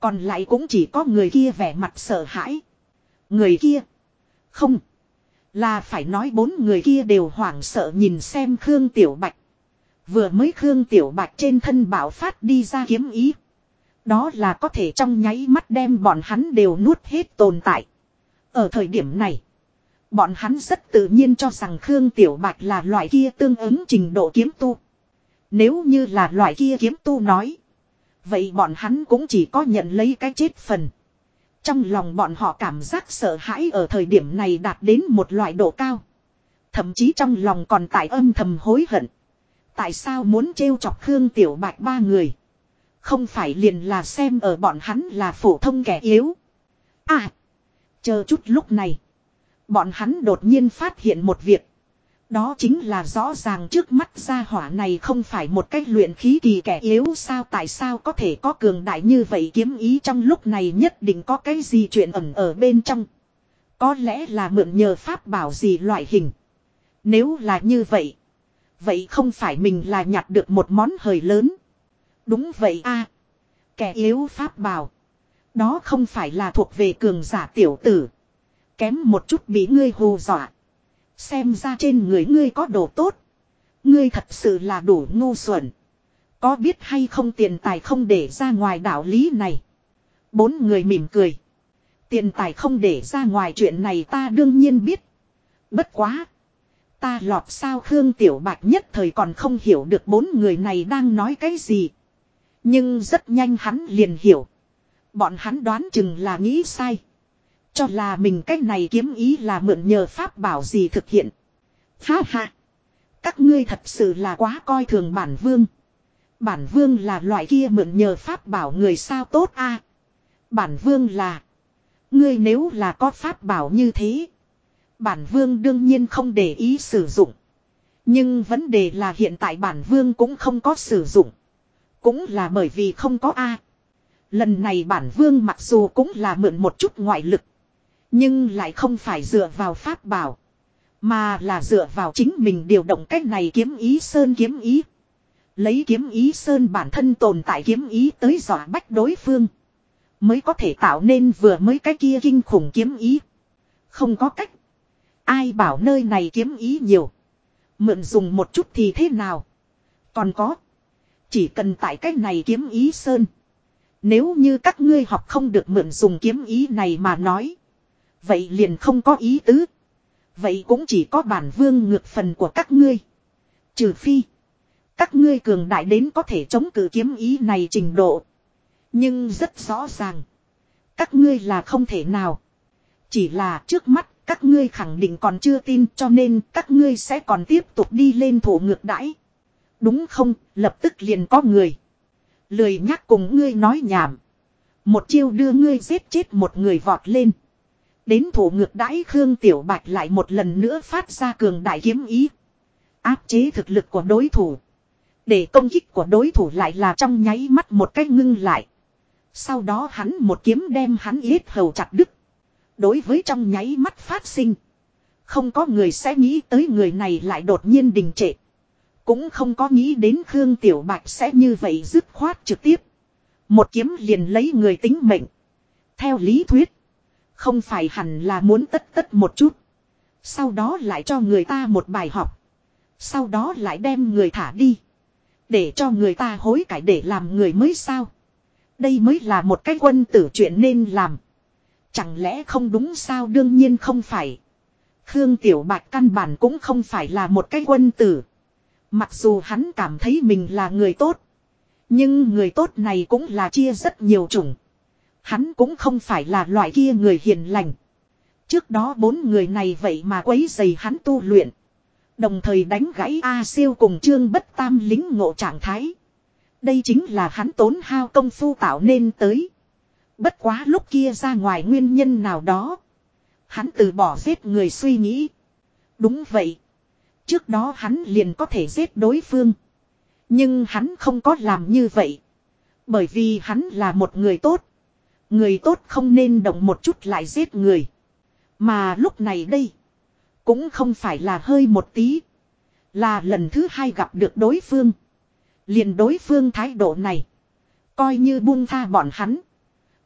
Còn lại cũng chỉ có người kia vẻ mặt sợ hãi. Người kia. Không. Là phải nói bốn người kia đều hoảng sợ nhìn xem Khương Tiểu Bạch. Vừa mới Khương Tiểu Bạch trên thân bảo phát đi ra kiếm ý. Đó là có thể trong nháy mắt đem bọn hắn đều nuốt hết tồn tại. Ở thời điểm này. Bọn hắn rất tự nhiên cho rằng Khương Tiểu Bạch là loại kia tương ứng trình độ kiếm tu. Nếu như là loại kia kiếm tu nói. Vậy bọn hắn cũng chỉ có nhận lấy cái chết phần. Trong lòng bọn họ cảm giác sợ hãi ở thời điểm này đạt đến một loại độ cao. Thậm chí trong lòng còn tại âm thầm hối hận. Tại sao muốn trêu chọc Khương Tiểu Bạch ba người? Không phải liền là xem ở bọn hắn là phổ thông kẻ yếu. À! Chờ chút lúc này. Bọn hắn đột nhiên phát hiện một việc. Đó chính là rõ ràng trước mắt gia hỏa này không phải một cách luyện khí kỳ kẻ yếu sao, tại sao có thể có cường đại như vậy kiếm ý trong lúc này nhất định có cái gì chuyện ẩn ở bên trong. Có lẽ là mượn nhờ pháp bảo gì loại hình. Nếu là như vậy. Vậy không phải mình là nhặt được một món hời lớn. Đúng vậy a, Kẻ yếu pháp bảo. Đó không phải là thuộc về cường giả tiểu tử. Kém một chút bị ngươi hù dọa. Xem ra trên người ngươi có đồ tốt. Ngươi thật sự là đủ ngu xuẩn. Có biết hay không tiền tài không để ra ngoài đạo lý này. Bốn người mỉm cười. Tiền tài không để ra ngoài chuyện này ta đương nhiên biết. Bất quá. Ta lọt sao Khương Tiểu Bạch nhất thời còn không hiểu được bốn người này đang nói cái gì. Nhưng rất nhanh hắn liền hiểu. Bọn hắn đoán chừng là nghĩ sai. Cho là mình cách này kiếm ý là mượn nhờ pháp bảo gì thực hiện. Ha ha. Các ngươi thật sự là quá coi thường bản vương. Bản vương là loại kia mượn nhờ pháp bảo người sao tốt a Bản vương là. Ngươi nếu là có pháp bảo như thế. Bản vương đương nhiên không để ý sử dụng. Nhưng vấn đề là hiện tại bản vương cũng không có sử dụng. Cũng là bởi vì không có A. Lần này bản vương mặc dù cũng là mượn một chút ngoại lực. Nhưng lại không phải dựa vào pháp bảo. Mà là dựa vào chính mình điều động cách này kiếm ý sơn kiếm ý. Lấy kiếm ý sơn bản thân tồn tại kiếm ý tới dọa bách đối phương. Mới có thể tạo nên vừa mới cái kia kinh khủng kiếm ý. Không có cách. Ai bảo nơi này kiếm ý nhiều. Mượn dùng một chút thì thế nào. Còn có. Chỉ cần tại cách này kiếm ý sơn. Nếu như các ngươi học không được mượn dùng kiếm ý này mà nói. Vậy liền không có ý tứ. Vậy cũng chỉ có bản vương ngược phần của các ngươi. Trừ phi. Các ngươi cường đại đến có thể chống cự kiếm ý này trình độ. Nhưng rất rõ ràng. Các ngươi là không thể nào. Chỉ là trước mắt các ngươi khẳng định còn chưa tin cho nên các ngươi sẽ còn tiếp tục đi lên thổ ngược đãi. Đúng không, lập tức liền có người. Lười nhắc cùng ngươi nói nhảm. Một chiêu đưa ngươi giết chết một người vọt lên. Đến thủ ngược đãi Khương Tiểu Bạch lại một lần nữa phát ra cường đại kiếm ý. Áp chế thực lực của đối thủ. Để công kích của đối thủ lại là trong nháy mắt một cách ngưng lại. Sau đó hắn một kiếm đem hắn yết hầu chặt đứt. Đối với trong nháy mắt phát sinh. Không có người sẽ nghĩ tới người này lại đột nhiên đình trệ. Cũng không có nghĩ đến Khương Tiểu Bạch sẽ như vậy dứt khoát trực tiếp. Một kiếm liền lấy người tính mệnh. Theo lý thuyết. Không phải hẳn là muốn tất tất một chút. Sau đó lại cho người ta một bài học. Sau đó lại đem người thả đi. Để cho người ta hối cải để làm người mới sao. Đây mới là một cái quân tử chuyện nên làm. Chẳng lẽ không đúng sao đương nhiên không phải. Khương Tiểu Bạch căn bản cũng không phải là một cái quân tử. Mặc dù hắn cảm thấy mình là người tốt. Nhưng người tốt này cũng là chia rất nhiều chủng. Hắn cũng không phải là loại kia người hiền lành. Trước đó bốn người này vậy mà quấy dày hắn tu luyện. Đồng thời đánh gãy A siêu cùng trương bất tam lính ngộ trạng thái. Đây chính là hắn tốn hao công phu tạo nên tới. Bất quá lúc kia ra ngoài nguyên nhân nào đó. Hắn từ bỏ giết người suy nghĩ. Đúng vậy. Trước đó hắn liền có thể giết đối phương. Nhưng hắn không có làm như vậy. Bởi vì hắn là một người tốt. Người tốt không nên động một chút lại giết người. Mà lúc này đây. Cũng không phải là hơi một tí. Là lần thứ hai gặp được đối phương. liền đối phương thái độ này. Coi như buông tha bọn hắn.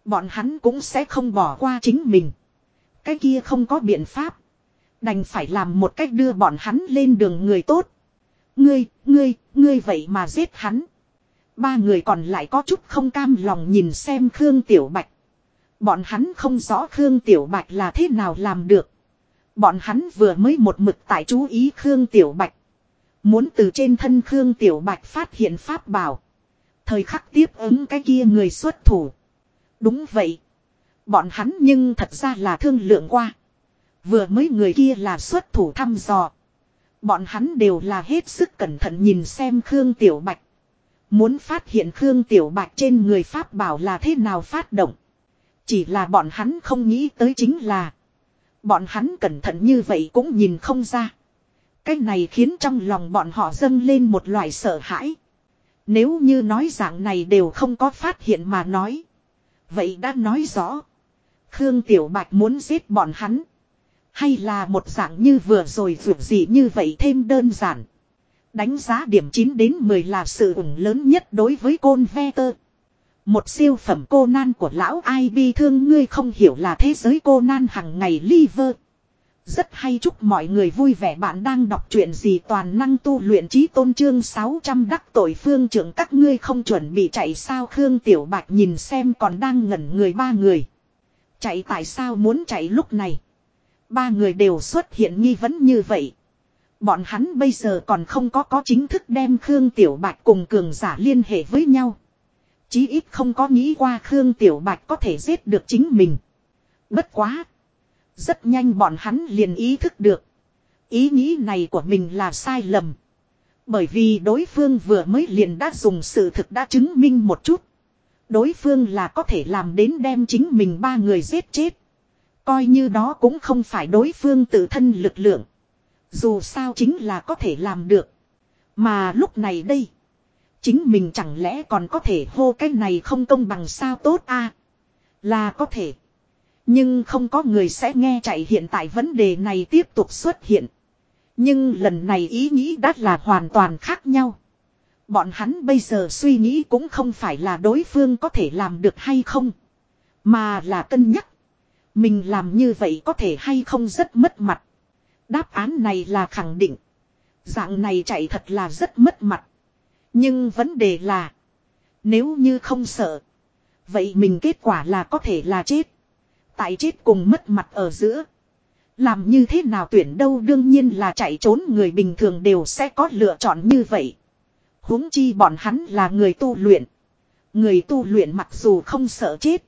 Bọn hắn cũng sẽ không bỏ qua chính mình. Cái kia không có biện pháp. Đành phải làm một cách đưa bọn hắn lên đường người tốt. Ngươi, ngươi, ngươi vậy mà giết hắn. Ba người còn lại có chút không cam lòng nhìn xem Khương Tiểu Bạch. Bọn hắn không rõ Khương Tiểu Bạch là thế nào làm được. Bọn hắn vừa mới một mực tại chú ý Khương Tiểu Bạch. Muốn từ trên thân Khương Tiểu Bạch phát hiện pháp bảo. Thời khắc tiếp ứng cái kia người xuất thủ. Đúng vậy. Bọn hắn nhưng thật ra là thương lượng qua. Vừa mới người kia là xuất thủ thăm dò. Bọn hắn đều là hết sức cẩn thận nhìn xem Khương Tiểu Bạch. Muốn phát hiện Khương Tiểu Bạch trên người Pháp bảo là thế nào phát động. Chỉ là bọn hắn không nghĩ tới chính là. Bọn hắn cẩn thận như vậy cũng nhìn không ra. Cái này khiến trong lòng bọn họ dâng lên một loại sợ hãi. Nếu như nói dạng này đều không có phát hiện mà nói. Vậy đã nói rõ. Khương Tiểu Bạch muốn giết bọn hắn. Hay là một dạng như vừa rồi vượt gì như vậy thêm đơn giản. Đánh giá điểm 9 đến 10 là sự ủng lớn nhất đối với côn ve tơ. Một siêu phẩm cô nan của lão ai bi thương ngươi không hiểu là thế giới cô nan hằng ngày liver. Rất hay chúc mọi người vui vẻ bạn đang đọc chuyện gì toàn năng tu luyện trí tôn trương 600 đắc tội phương trưởng các ngươi không chuẩn bị chạy sao Khương Tiểu Bạch nhìn xem còn đang ngẩn người ba người. Chạy tại sao muốn chạy lúc này. Ba người đều xuất hiện nghi vấn như vậy. Bọn hắn bây giờ còn không có có chính thức đem Khương Tiểu Bạch cùng cường giả liên hệ với nhau. Chí ít không có nghĩ qua Khương Tiểu Bạch có thể giết được chính mình. Bất quá. Rất nhanh bọn hắn liền ý thức được. Ý nghĩ này của mình là sai lầm. Bởi vì đối phương vừa mới liền đã dùng sự thực đã chứng minh một chút. Đối phương là có thể làm đến đem chính mình ba người giết chết. Coi như đó cũng không phải đối phương tự thân lực lượng. Dù sao chính là có thể làm được. Mà lúc này đây. Chính mình chẳng lẽ còn có thể hô cái này không công bằng sao tốt a Là có thể. Nhưng không có người sẽ nghe chạy hiện tại vấn đề này tiếp tục xuất hiện. Nhưng lần này ý nghĩ đã là hoàn toàn khác nhau. Bọn hắn bây giờ suy nghĩ cũng không phải là đối phương có thể làm được hay không. Mà là cân nhắc. Mình làm như vậy có thể hay không rất mất mặt. Đáp án này là khẳng định. Dạng này chạy thật là rất mất mặt. Nhưng vấn đề là. Nếu như không sợ. Vậy mình kết quả là có thể là chết. Tại chết cùng mất mặt ở giữa. Làm như thế nào tuyển đâu đương nhiên là chạy trốn người bình thường đều sẽ có lựa chọn như vậy. huống chi bọn hắn là người tu luyện. Người tu luyện mặc dù không sợ chết.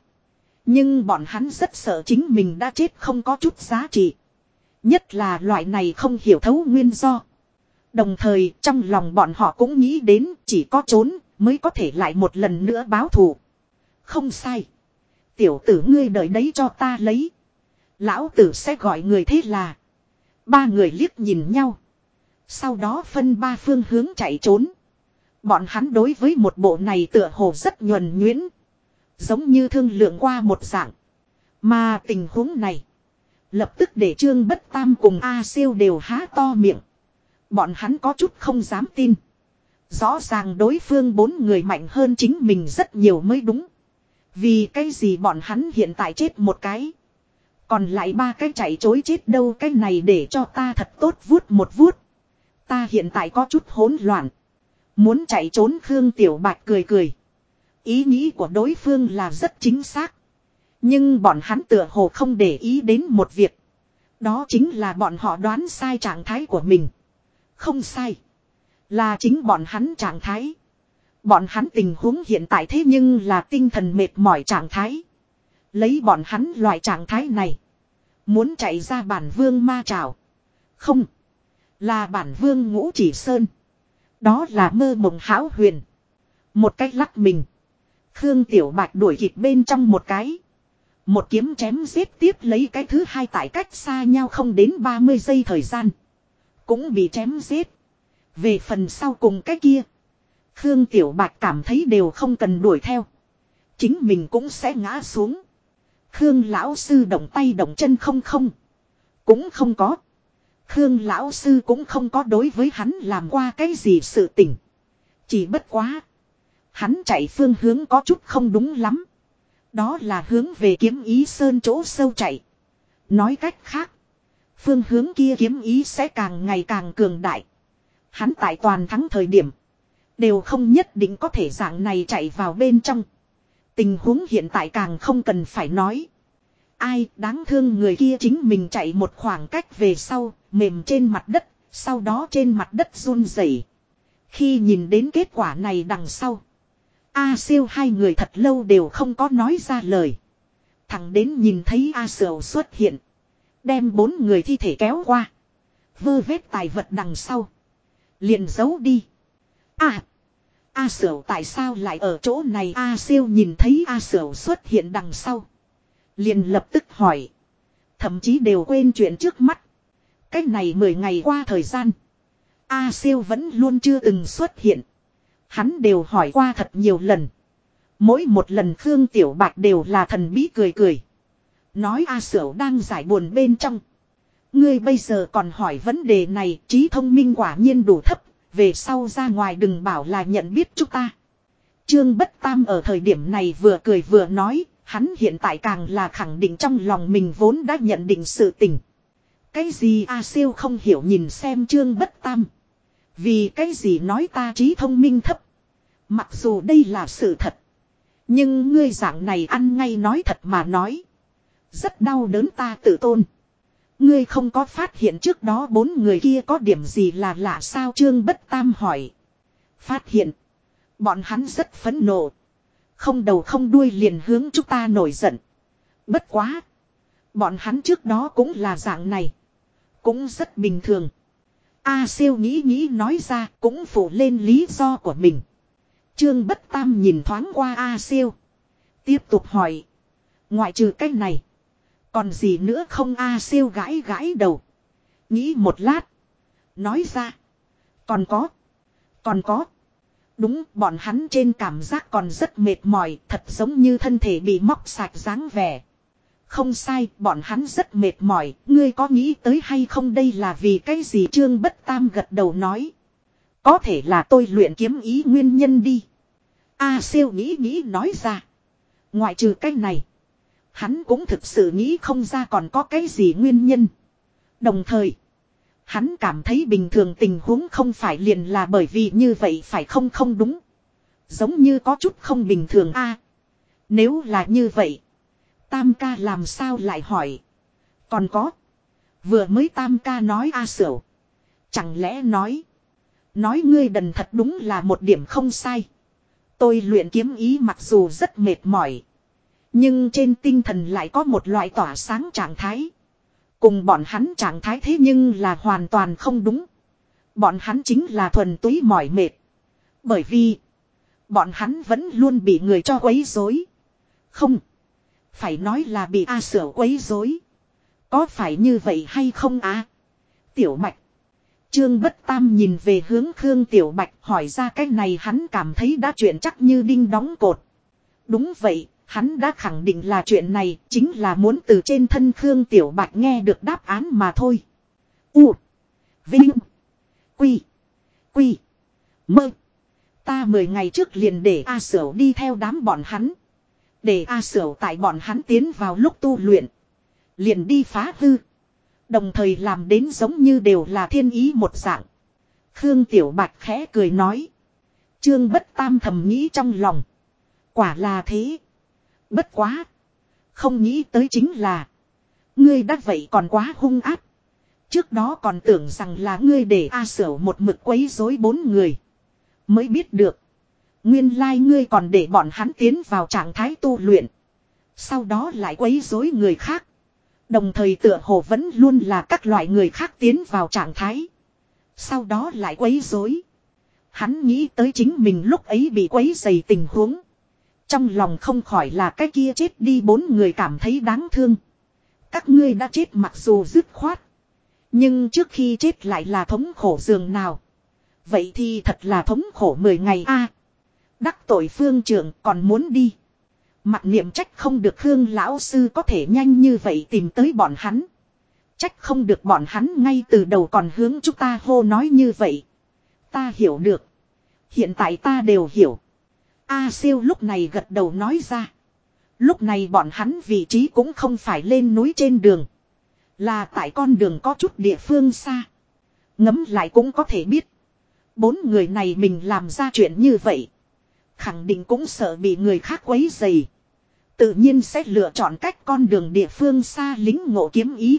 Nhưng bọn hắn rất sợ chính mình đã chết không có chút giá trị. Nhất là loại này không hiểu thấu nguyên do. Đồng thời, trong lòng bọn họ cũng nghĩ đến chỉ có trốn mới có thể lại một lần nữa báo thù. Không sai. Tiểu tử ngươi đợi đấy cho ta lấy. Lão tử sẽ gọi người thế là. Ba người liếc nhìn nhau. Sau đó phân ba phương hướng chạy trốn. Bọn hắn đối với một bộ này tựa hồ rất nhuần nhuyễn. Giống như thương lượng qua một dạng. Mà tình huống này. Lập tức để Trương Bất Tam cùng A Siêu đều há to miệng. Bọn hắn có chút không dám tin. Rõ ràng đối phương bốn người mạnh hơn chính mình rất nhiều mới đúng. Vì cái gì bọn hắn hiện tại chết một cái. Còn lại ba cái chạy chối chết đâu cái này để cho ta thật tốt vuốt một vuốt. Ta hiện tại có chút hỗn loạn. Muốn chạy trốn Khương Tiểu Bạch cười cười. Ý nghĩ của đối phương là rất chính xác. Nhưng bọn hắn tựa hồ không để ý đến một việc. Đó chính là bọn họ đoán sai trạng thái của mình. Không sai. Là chính bọn hắn trạng thái. Bọn hắn tình huống hiện tại thế nhưng là tinh thần mệt mỏi trạng thái. Lấy bọn hắn loại trạng thái này. Muốn chạy ra bản vương ma trào. Không. Là bản vương ngũ chỉ sơn. Đó là mơ mộng hão huyền. Một cách lắc mình. Khương Tiểu Bạch đuổi kịp bên trong một cái. Một kiếm chém giết tiếp lấy cái thứ hai tại cách xa nhau không đến 30 giây thời gian. Cũng bị chém giết. Về phần sau cùng cái kia. Khương Tiểu Bạch cảm thấy đều không cần đuổi theo. Chính mình cũng sẽ ngã xuống. Khương lão sư động tay động chân không không. Cũng không có. Khương lão sư cũng không có đối với hắn làm qua cái gì sự tình. Chỉ bất quá. Hắn chạy phương hướng có chút không đúng lắm. Đó là hướng về kiếm ý sơn chỗ sâu chạy. Nói cách khác. Phương hướng kia kiếm ý sẽ càng ngày càng cường đại. Hắn tại toàn thắng thời điểm. Đều không nhất định có thể dạng này chạy vào bên trong. Tình huống hiện tại càng không cần phải nói. Ai đáng thương người kia chính mình chạy một khoảng cách về sau, mềm trên mặt đất, sau đó trên mặt đất run rẩy. Khi nhìn đến kết quả này đằng sau. A siêu hai người thật lâu đều không có nói ra lời. Thằng đến nhìn thấy A sầu xuất hiện. Đem bốn người thi thể kéo qua. Vơ vết tài vật đằng sau. Liền giấu đi. À. A sở tại sao lại ở chỗ này A siêu nhìn thấy A sở xuất hiện đằng sau. Liền lập tức hỏi. Thậm chí đều quên chuyện trước mắt. Cách này mười ngày qua thời gian. A siêu vẫn luôn chưa từng xuất hiện. Hắn đều hỏi qua thật nhiều lần. Mỗi một lần Khương Tiểu Bạch đều là thần bí cười cười. Nói A Sửu đang giải buồn bên trong. Ngươi bây giờ còn hỏi vấn đề này, trí thông minh quả nhiên đủ thấp. Về sau ra ngoài đừng bảo là nhận biết chúng ta. Trương Bất Tam ở thời điểm này vừa cười vừa nói. Hắn hiện tại càng là khẳng định trong lòng mình vốn đã nhận định sự tình. Cái gì A siêu không hiểu nhìn xem Trương Bất Tam. Vì cái gì nói ta trí thông minh thấp. Mặc dù đây là sự thật. Nhưng ngươi dạng này ăn ngay nói thật mà nói. Rất đau đớn ta tự tôn. Ngươi không có phát hiện trước đó bốn người kia có điểm gì là lạ sao Trương Bất Tam hỏi. Phát hiện. Bọn hắn rất phấn nộ. Không đầu không đuôi liền hướng chúng ta nổi giận. Bất quá. Bọn hắn trước đó cũng là dạng này. Cũng rất bình thường. A siêu nghĩ nghĩ nói ra cũng phủ lên lý do của mình. Trương Bất Tam nhìn thoáng qua A siêu. Tiếp tục hỏi. Ngoại trừ cách này. Còn gì nữa không A siêu gãi gãi đầu. Nghĩ một lát. Nói ra. Còn có. Còn có. Đúng bọn hắn trên cảm giác còn rất mệt mỏi. Thật giống như thân thể bị móc sạch dáng vẻ. Không sai, bọn hắn rất mệt mỏi, ngươi có nghĩ tới hay không đây là vì cái gì Trương Bất Tam gật đầu nói. Có thể là tôi luyện kiếm ý nguyên nhân đi. A siêu nghĩ nghĩ nói ra. Ngoại trừ cái này. Hắn cũng thực sự nghĩ không ra còn có cái gì nguyên nhân. Đồng thời. Hắn cảm thấy bình thường tình huống không phải liền là bởi vì như vậy phải không không đúng. Giống như có chút không bình thường a. nếu là như vậy. Tam ca làm sao lại hỏi. Còn có. Vừa mới tam ca nói a à Chẳng lẽ nói. Nói ngươi đần thật đúng là một điểm không sai. Tôi luyện kiếm ý mặc dù rất mệt mỏi. Nhưng trên tinh thần lại có một loại tỏa sáng trạng thái. Cùng bọn hắn trạng thái thế nhưng là hoàn toàn không đúng. Bọn hắn chính là thuần túy mỏi mệt. Bởi vì. Bọn hắn vẫn luôn bị người cho quấy rối. Không. Phải nói là bị A Sở quấy rối. Có phải như vậy hay không á? Tiểu Bạch. Trương Bất Tam nhìn về hướng Khương Tiểu Bạch hỏi ra cái này hắn cảm thấy đã chuyện chắc như đinh đóng cột. Đúng vậy, hắn đã khẳng định là chuyện này, chính là muốn từ trên thân Khương Tiểu Bạch nghe được đáp án mà thôi. U. Vinh. Quy. Quy. Mơ. Ta mười ngày trước liền để A Sở đi theo đám bọn hắn. Để A Sửu tại bọn hắn tiến vào lúc tu luyện. Liền đi phá hư. Đồng thời làm đến giống như đều là thiên ý một dạng. Khương Tiểu Bạch khẽ cười nói. Trương Bất Tam thầm nghĩ trong lòng. Quả là thế. Bất quá. Không nghĩ tới chính là. Ngươi đã vậy còn quá hung áp. Trước đó còn tưởng rằng là ngươi để A sở một mực quấy rối bốn người. Mới biết được. Nguyên lai like ngươi còn để bọn hắn tiến vào trạng thái tu luyện. Sau đó lại quấy rối người khác. Đồng thời tựa hồ vẫn luôn là các loại người khác tiến vào trạng thái. Sau đó lại quấy rối. Hắn nghĩ tới chính mình lúc ấy bị quấy dày tình huống. Trong lòng không khỏi là cái kia chết đi bốn người cảm thấy đáng thương. Các ngươi đã chết mặc dù dứt khoát. Nhưng trước khi chết lại là thống khổ giường nào. Vậy thì thật là thống khổ 10 ngày a Đắc tội phương trưởng còn muốn đi. Mặt niệm trách không được Khương lão sư có thể nhanh như vậy tìm tới bọn hắn. Trách không được bọn hắn ngay từ đầu còn hướng chúng ta hô nói như vậy. Ta hiểu được. Hiện tại ta đều hiểu. A siêu lúc này gật đầu nói ra. Lúc này bọn hắn vị trí cũng không phải lên núi trên đường. Là tại con đường có chút địa phương xa. Ngấm lại cũng có thể biết. Bốn người này mình làm ra chuyện như vậy. Khẳng định cũng sợ bị người khác quấy dày. Tự nhiên sẽ lựa chọn cách con đường địa phương xa lính ngộ kiếm ý.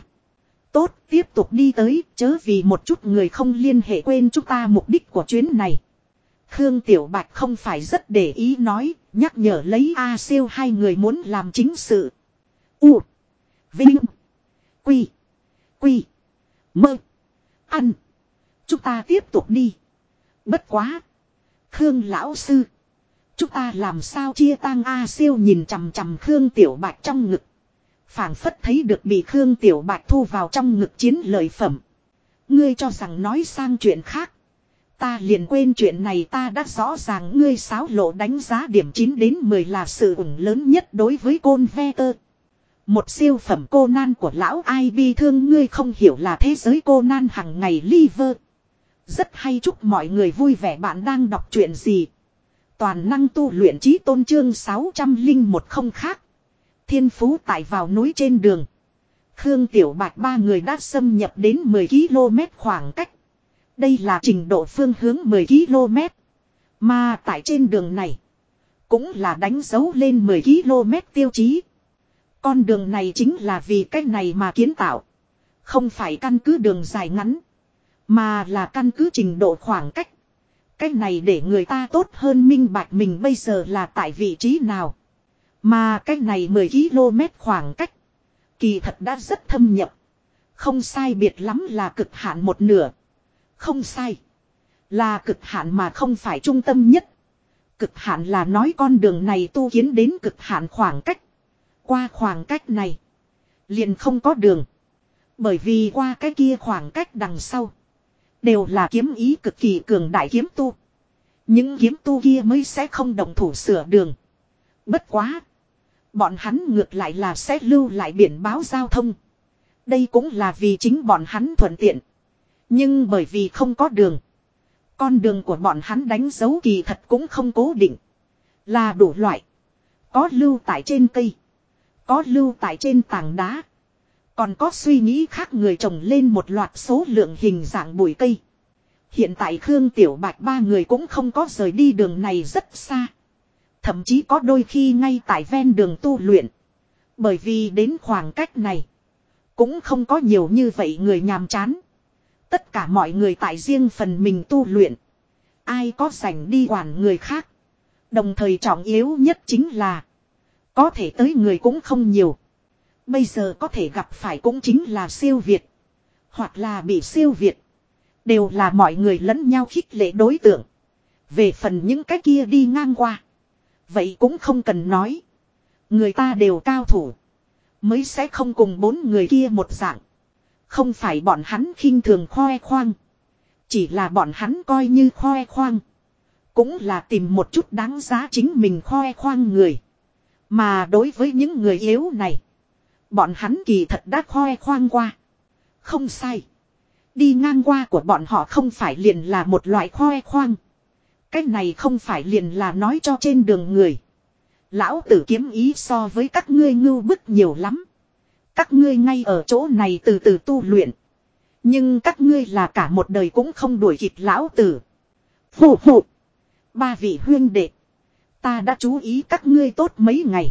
Tốt, tiếp tục đi tới, chớ vì một chút người không liên hệ quên chúng ta mục đích của chuyến này. Khương Tiểu Bạch không phải rất để ý nói, nhắc nhở lấy A siêu hai người muốn làm chính sự. U. Vinh. Quy. Quy. Mơ. Ăn. Chúng ta tiếp tục đi. Bất quá. Khương Lão Sư. Chúng ta làm sao chia tang A siêu nhìn chằm chằm Khương Tiểu Bạch trong ngực. phảng phất thấy được bị Khương Tiểu Bạch thu vào trong ngực chiến lợi phẩm. Ngươi cho rằng nói sang chuyện khác. Ta liền quên chuyện này ta đã rõ ràng ngươi sáo lộ đánh giá điểm 9 đến 10 là sự ủng lớn nhất đối với côn ve tơ. Một siêu phẩm cô nan của lão ai bi thương ngươi không hiểu là thế giới cô nan hằng ngày liver. Rất hay chúc mọi người vui vẻ bạn đang đọc chuyện gì. Toàn năng tu luyện trí tôn trương 600 linh một không khác. Thiên phú tại vào núi trên đường. Khương Tiểu Bạch ba người đã xâm nhập đến 10 km khoảng cách. Đây là trình độ phương hướng 10 km. Mà tại trên đường này. Cũng là đánh dấu lên 10 km tiêu chí. Con đường này chính là vì cách này mà kiến tạo. Không phải căn cứ đường dài ngắn. Mà là căn cứ trình độ khoảng cách. Cách này để người ta tốt hơn minh bạch mình bây giờ là tại vị trí nào. Mà cách này 10 km khoảng cách. Kỳ thật đã rất thâm nhập. Không sai biệt lắm là cực hạn một nửa. Không sai. Là cực hạn mà không phải trung tâm nhất. Cực hạn là nói con đường này tu kiến đến cực hạn khoảng cách. Qua khoảng cách này. Liền không có đường. Bởi vì qua cái kia khoảng cách đằng sau. Đều là kiếm ý cực kỳ cường đại kiếm tu. Những kiếm tu kia mới sẽ không đồng thủ sửa đường. Bất quá. Bọn hắn ngược lại là sẽ lưu lại biển báo giao thông. Đây cũng là vì chính bọn hắn thuận tiện. Nhưng bởi vì không có đường. Con đường của bọn hắn đánh dấu kỳ thật cũng không cố định. Là đủ loại. Có lưu tại trên cây. Có lưu tại trên tảng đá. Còn có suy nghĩ khác người trồng lên một loạt số lượng hình dạng bụi cây. Hiện tại Khương Tiểu Bạch ba người cũng không có rời đi đường này rất xa. Thậm chí có đôi khi ngay tại ven đường tu luyện. Bởi vì đến khoảng cách này. Cũng không có nhiều như vậy người nhàm chán. Tất cả mọi người tại riêng phần mình tu luyện. Ai có rảnh đi quản người khác. Đồng thời trọng yếu nhất chính là. Có thể tới người cũng không nhiều. Bây giờ có thể gặp phải cũng chính là siêu Việt. Hoặc là bị siêu Việt. Đều là mọi người lẫn nhau khích lệ đối tượng. Về phần những cái kia đi ngang qua. Vậy cũng không cần nói. Người ta đều cao thủ. Mới sẽ không cùng bốn người kia một dạng. Không phải bọn hắn khinh thường khoe khoang. Chỉ là bọn hắn coi như khoe khoang. Cũng là tìm một chút đáng giá chính mình khoe khoang người. Mà đối với những người yếu này. Bọn hắn kỳ thật đã khoe khoang qua. Không sai. Đi ngang qua của bọn họ không phải liền là một loại khoe khoang. Cái này không phải liền là nói cho trên đường người. Lão tử kiếm ý so với các ngươi ngưu bức nhiều lắm. Các ngươi ngay ở chỗ này từ từ tu luyện. Nhưng các ngươi là cả một đời cũng không đuổi kịp lão tử. Phụ phụ. Ba vị huyên đệ. Ta đã chú ý các ngươi tốt mấy ngày.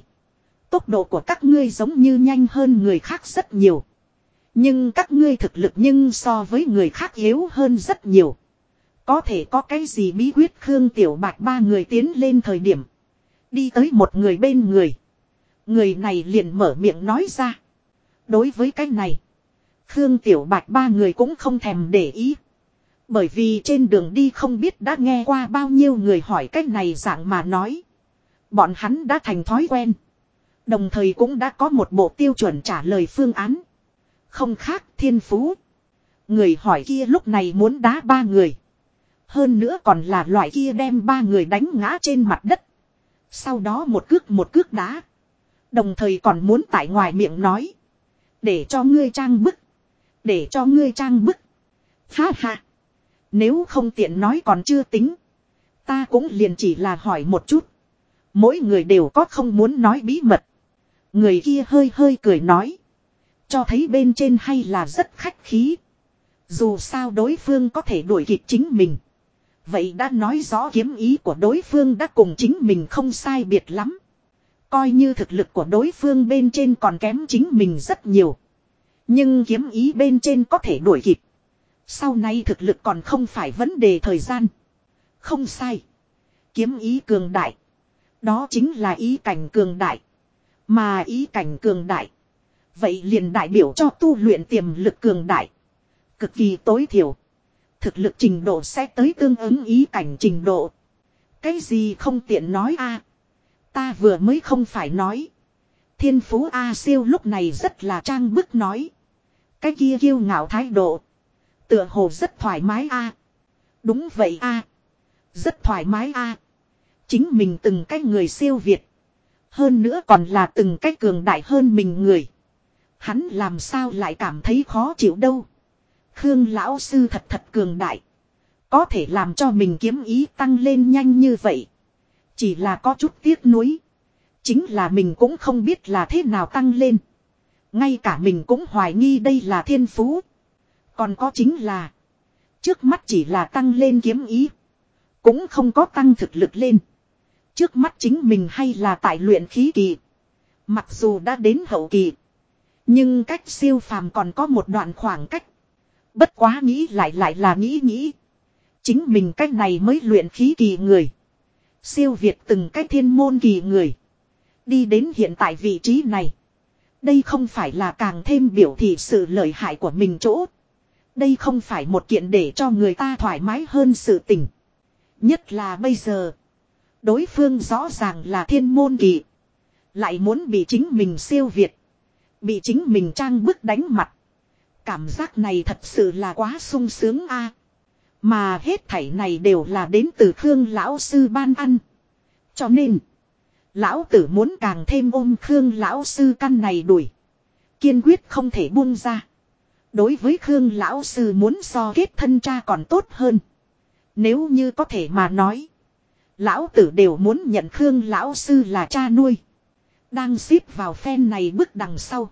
Tốc độ của các ngươi giống như nhanh hơn người khác rất nhiều. Nhưng các ngươi thực lực nhưng so với người khác yếu hơn rất nhiều. Có thể có cái gì bí quyết Khương Tiểu Bạch ba người tiến lên thời điểm. Đi tới một người bên người. Người này liền mở miệng nói ra. Đối với cái này. Khương Tiểu Bạch ba người cũng không thèm để ý. Bởi vì trên đường đi không biết đã nghe qua bao nhiêu người hỏi cách này dạng mà nói. Bọn hắn đã thành thói quen. Đồng thời cũng đã có một bộ tiêu chuẩn trả lời phương án. Không khác thiên phú. Người hỏi kia lúc này muốn đá ba người. Hơn nữa còn là loại kia đem ba người đánh ngã trên mặt đất. Sau đó một cước một cước đá. Đồng thời còn muốn tại ngoài miệng nói. Để cho ngươi trang bức. Để cho ngươi trang bức. Ha ha. Nếu không tiện nói còn chưa tính. Ta cũng liền chỉ là hỏi một chút. Mỗi người đều có không muốn nói bí mật. Người kia hơi hơi cười nói. Cho thấy bên trên hay là rất khách khí. Dù sao đối phương có thể đuổi kịp chính mình. Vậy đã nói rõ kiếm ý của đối phương đã cùng chính mình không sai biệt lắm. Coi như thực lực của đối phương bên trên còn kém chính mình rất nhiều. Nhưng kiếm ý bên trên có thể đuổi kịp. Sau này thực lực còn không phải vấn đề thời gian. Không sai. Kiếm ý cường đại. Đó chính là ý cảnh cường đại. Mà ý cảnh cường đại. Vậy liền đại biểu cho tu luyện tiềm lực cường đại. Cực kỳ tối thiểu. Thực lực trình độ sẽ tới tương ứng ý cảnh trình độ. Cái gì không tiện nói a Ta vừa mới không phải nói. Thiên phú A siêu lúc này rất là trang bức nói. Cái kia kiêu ngạo thái độ. Tựa hồ rất thoải mái a Đúng vậy a Rất thoải mái a Chính mình từng cái người siêu việt. Hơn nữa còn là từng cái cường đại hơn mình người. Hắn làm sao lại cảm thấy khó chịu đâu. Khương lão sư thật thật cường đại. Có thể làm cho mình kiếm ý tăng lên nhanh như vậy. Chỉ là có chút tiếc nuối. Chính là mình cũng không biết là thế nào tăng lên. Ngay cả mình cũng hoài nghi đây là thiên phú. Còn có chính là. Trước mắt chỉ là tăng lên kiếm ý. Cũng không có tăng thực lực lên. Trước mắt chính mình hay là tại luyện khí kỳ. Mặc dù đã đến hậu kỳ. Nhưng cách siêu phàm còn có một đoạn khoảng cách. Bất quá nghĩ lại lại là nghĩ nghĩ. Chính mình cách này mới luyện khí kỳ người. Siêu việt từng cái thiên môn kỳ người. Đi đến hiện tại vị trí này. Đây không phải là càng thêm biểu thị sự lợi hại của mình chỗ. Đây không phải một kiện để cho người ta thoải mái hơn sự tình. Nhất là bây giờ. Đối phương rõ ràng là thiên môn kỳ. Lại muốn bị chính mình siêu việt. Bị chính mình trang bức đánh mặt. Cảm giác này thật sự là quá sung sướng a. Mà hết thảy này đều là đến từ Khương Lão Sư ban ăn. Cho nên. Lão tử muốn càng thêm ôm Khương Lão Sư căn này đuổi. Kiên quyết không thể buông ra. Đối với Khương Lão Sư muốn so kết thân cha còn tốt hơn. Nếu như có thể mà nói. Lão tử đều muốn nhận Khương Lão Sư là cha nuôi. Đang xếp vào phen này bước đằng sau.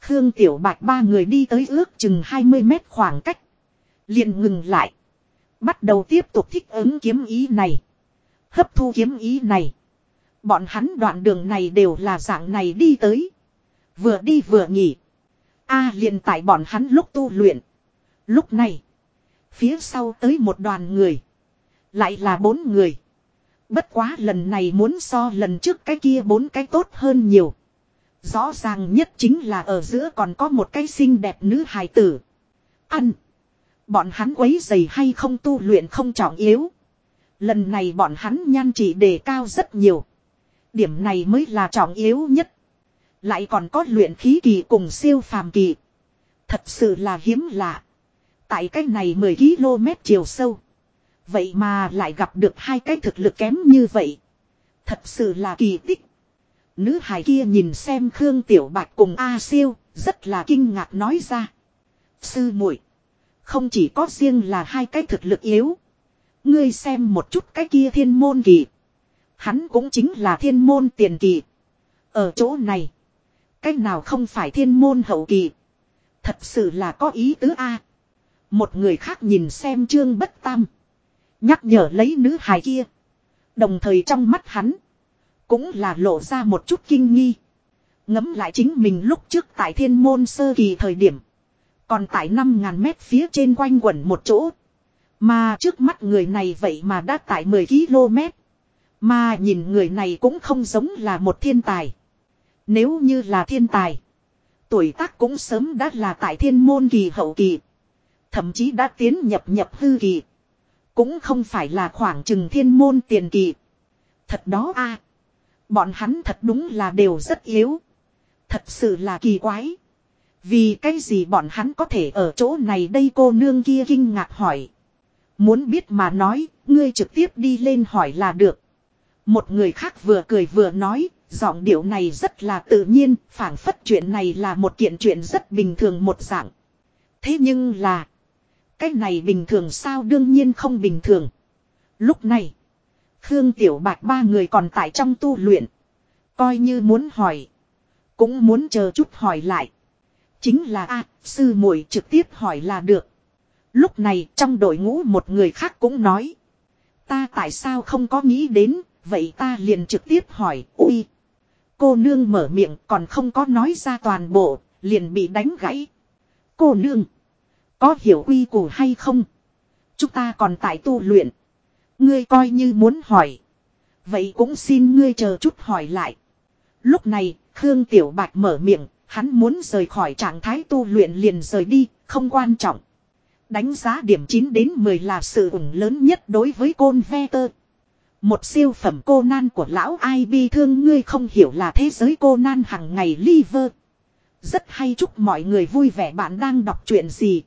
Khương Tiểu Bạch ba người đi tới ước chừng 20 mét khoảng cách. liền ngừng lại. Bắt đầu tiếp tục thích ứng kiếm ý này. Hấp thu kiếm ý này. Bọn hắn đoạn đường này đều là dạng này đi tới. Vừa đi vừa nghỉ. A à, liền tại bọn hắn lúc tu luyện. Lúc này. Phía sau tới một đoàn người. Lại là bốn người. Bất quá lần này muốn so lần trước cái kia bốn cái tốt hơn nhiều. Rõ ràng nhất chính là ở giữa còn có một cái xinh đẹp nữ hài tử. Ăn. Bọn hắn quấy dày hay không tu luyện không trọng yếu. Lần này bọn hắn nhan chỉ đề cao rất nhiều. Điểm này mới là trọng yếu nhất. Lại còn có luyện khí kỳ cùng siêu phàm kỳ. Thật sự là hiếm lạ. Tại cái này 10 km chiều sâu. Vậy mà lại gặp được hai cái thực lực kém như vậy. Thật sự là kỳ tích. Nữ hài kia nhìn xem Khương Tiểu Bạch cùng A Siêu, rất là kinh ngạc nói ra. Sư muội không chỉ có riêng là hai cái thực lực yếu. Ngươi xem một chút cái kia thiên môn kỳ. Hắn cũng chính là thiên môn tiền kỳ. Ở chỗ này. Cái nào không phải thiên môn hậu kỳ. Thật sự là có ý tứ A. Một người khác nhìn xem trương bất tam. Nhắc nhở lấy nữ hài kia. Đồng thời trong mắt hắn. Cũng là lộ ra một chút kinh nghi. Ngấm lại chính mình lúc trước tại thiên môn sơ kỳ thời điểm. Còn tại 5.000 mét phía trên quanh quẩn một chỗ. Mà trước mắt người này vậy mà đã tại 10 km. Mà nhìn người này cũng không giống là một thiên tài. Nếu như là thiên tài. Tuổi tác cũng sớm đã là tại thiên môn kỳ hậu kỳ. Thậm chí đã tiến nhập nhập hư kỳ. Cũng không phải là khoảng chừng thiên môn tiền kỳ. Thật đó a Bọn hắn thật đúng là đều rất yếu. Thật sự là kỳ quái. Vì cái gì bọn hắn có thể ở chỗ này đây cô nương kia kinh ngạc hỏi. Muốn biết mà nói, ngươi trực tiếp đi lên hỏi là được. Một người khác vừa cười vừa nói, giọng điệu này rất là tự nhiên, phảng phất chuyện này là một kiện chuyện rất bình thường một dạng. Thế nhưng là, cái này bình thường sao đương nhiên không bình thường. Lúc này, Khương Tiểu Bạch ba người còn tại trong tu luyện. Coi như muốn hỏi, cũng muốn chờ chút hỏi lại. Chính là a sư muội trực tiếp hỏi là được. Lúc này trong đội ngũ một người khác cũng nói. Ta tại sao không có nghĩ đến, vậy ta liền trực tiếp hỏi, ui. Cô nương mở miệng còn không có nói ra toàn bộ, liền bị đánh gãy. Cô nương, có hiểu quy củ hay không? Chúng ta còn tại tu luyện. Ngươi coi như muốn hỏi. Vậy cũng xin ngươi chờ chút hỏi lại. Lúc này, Khương Tiểu Bạch mở miệng, hắn muốn rời khỏi trạng thái tu luyện liền rời đi, không quan trọng. Đánh giá điểm 9 đến 10 là sự ủng lớn nhất đối với côn ve tơ. Một siêu phẩm cô nan của lão ai bi thương ngươi không hiểu là thế giới cô nan hằng ngày liver. Rất hay chúc mọi người vui vẻ bạn đang đọc chuyện gì.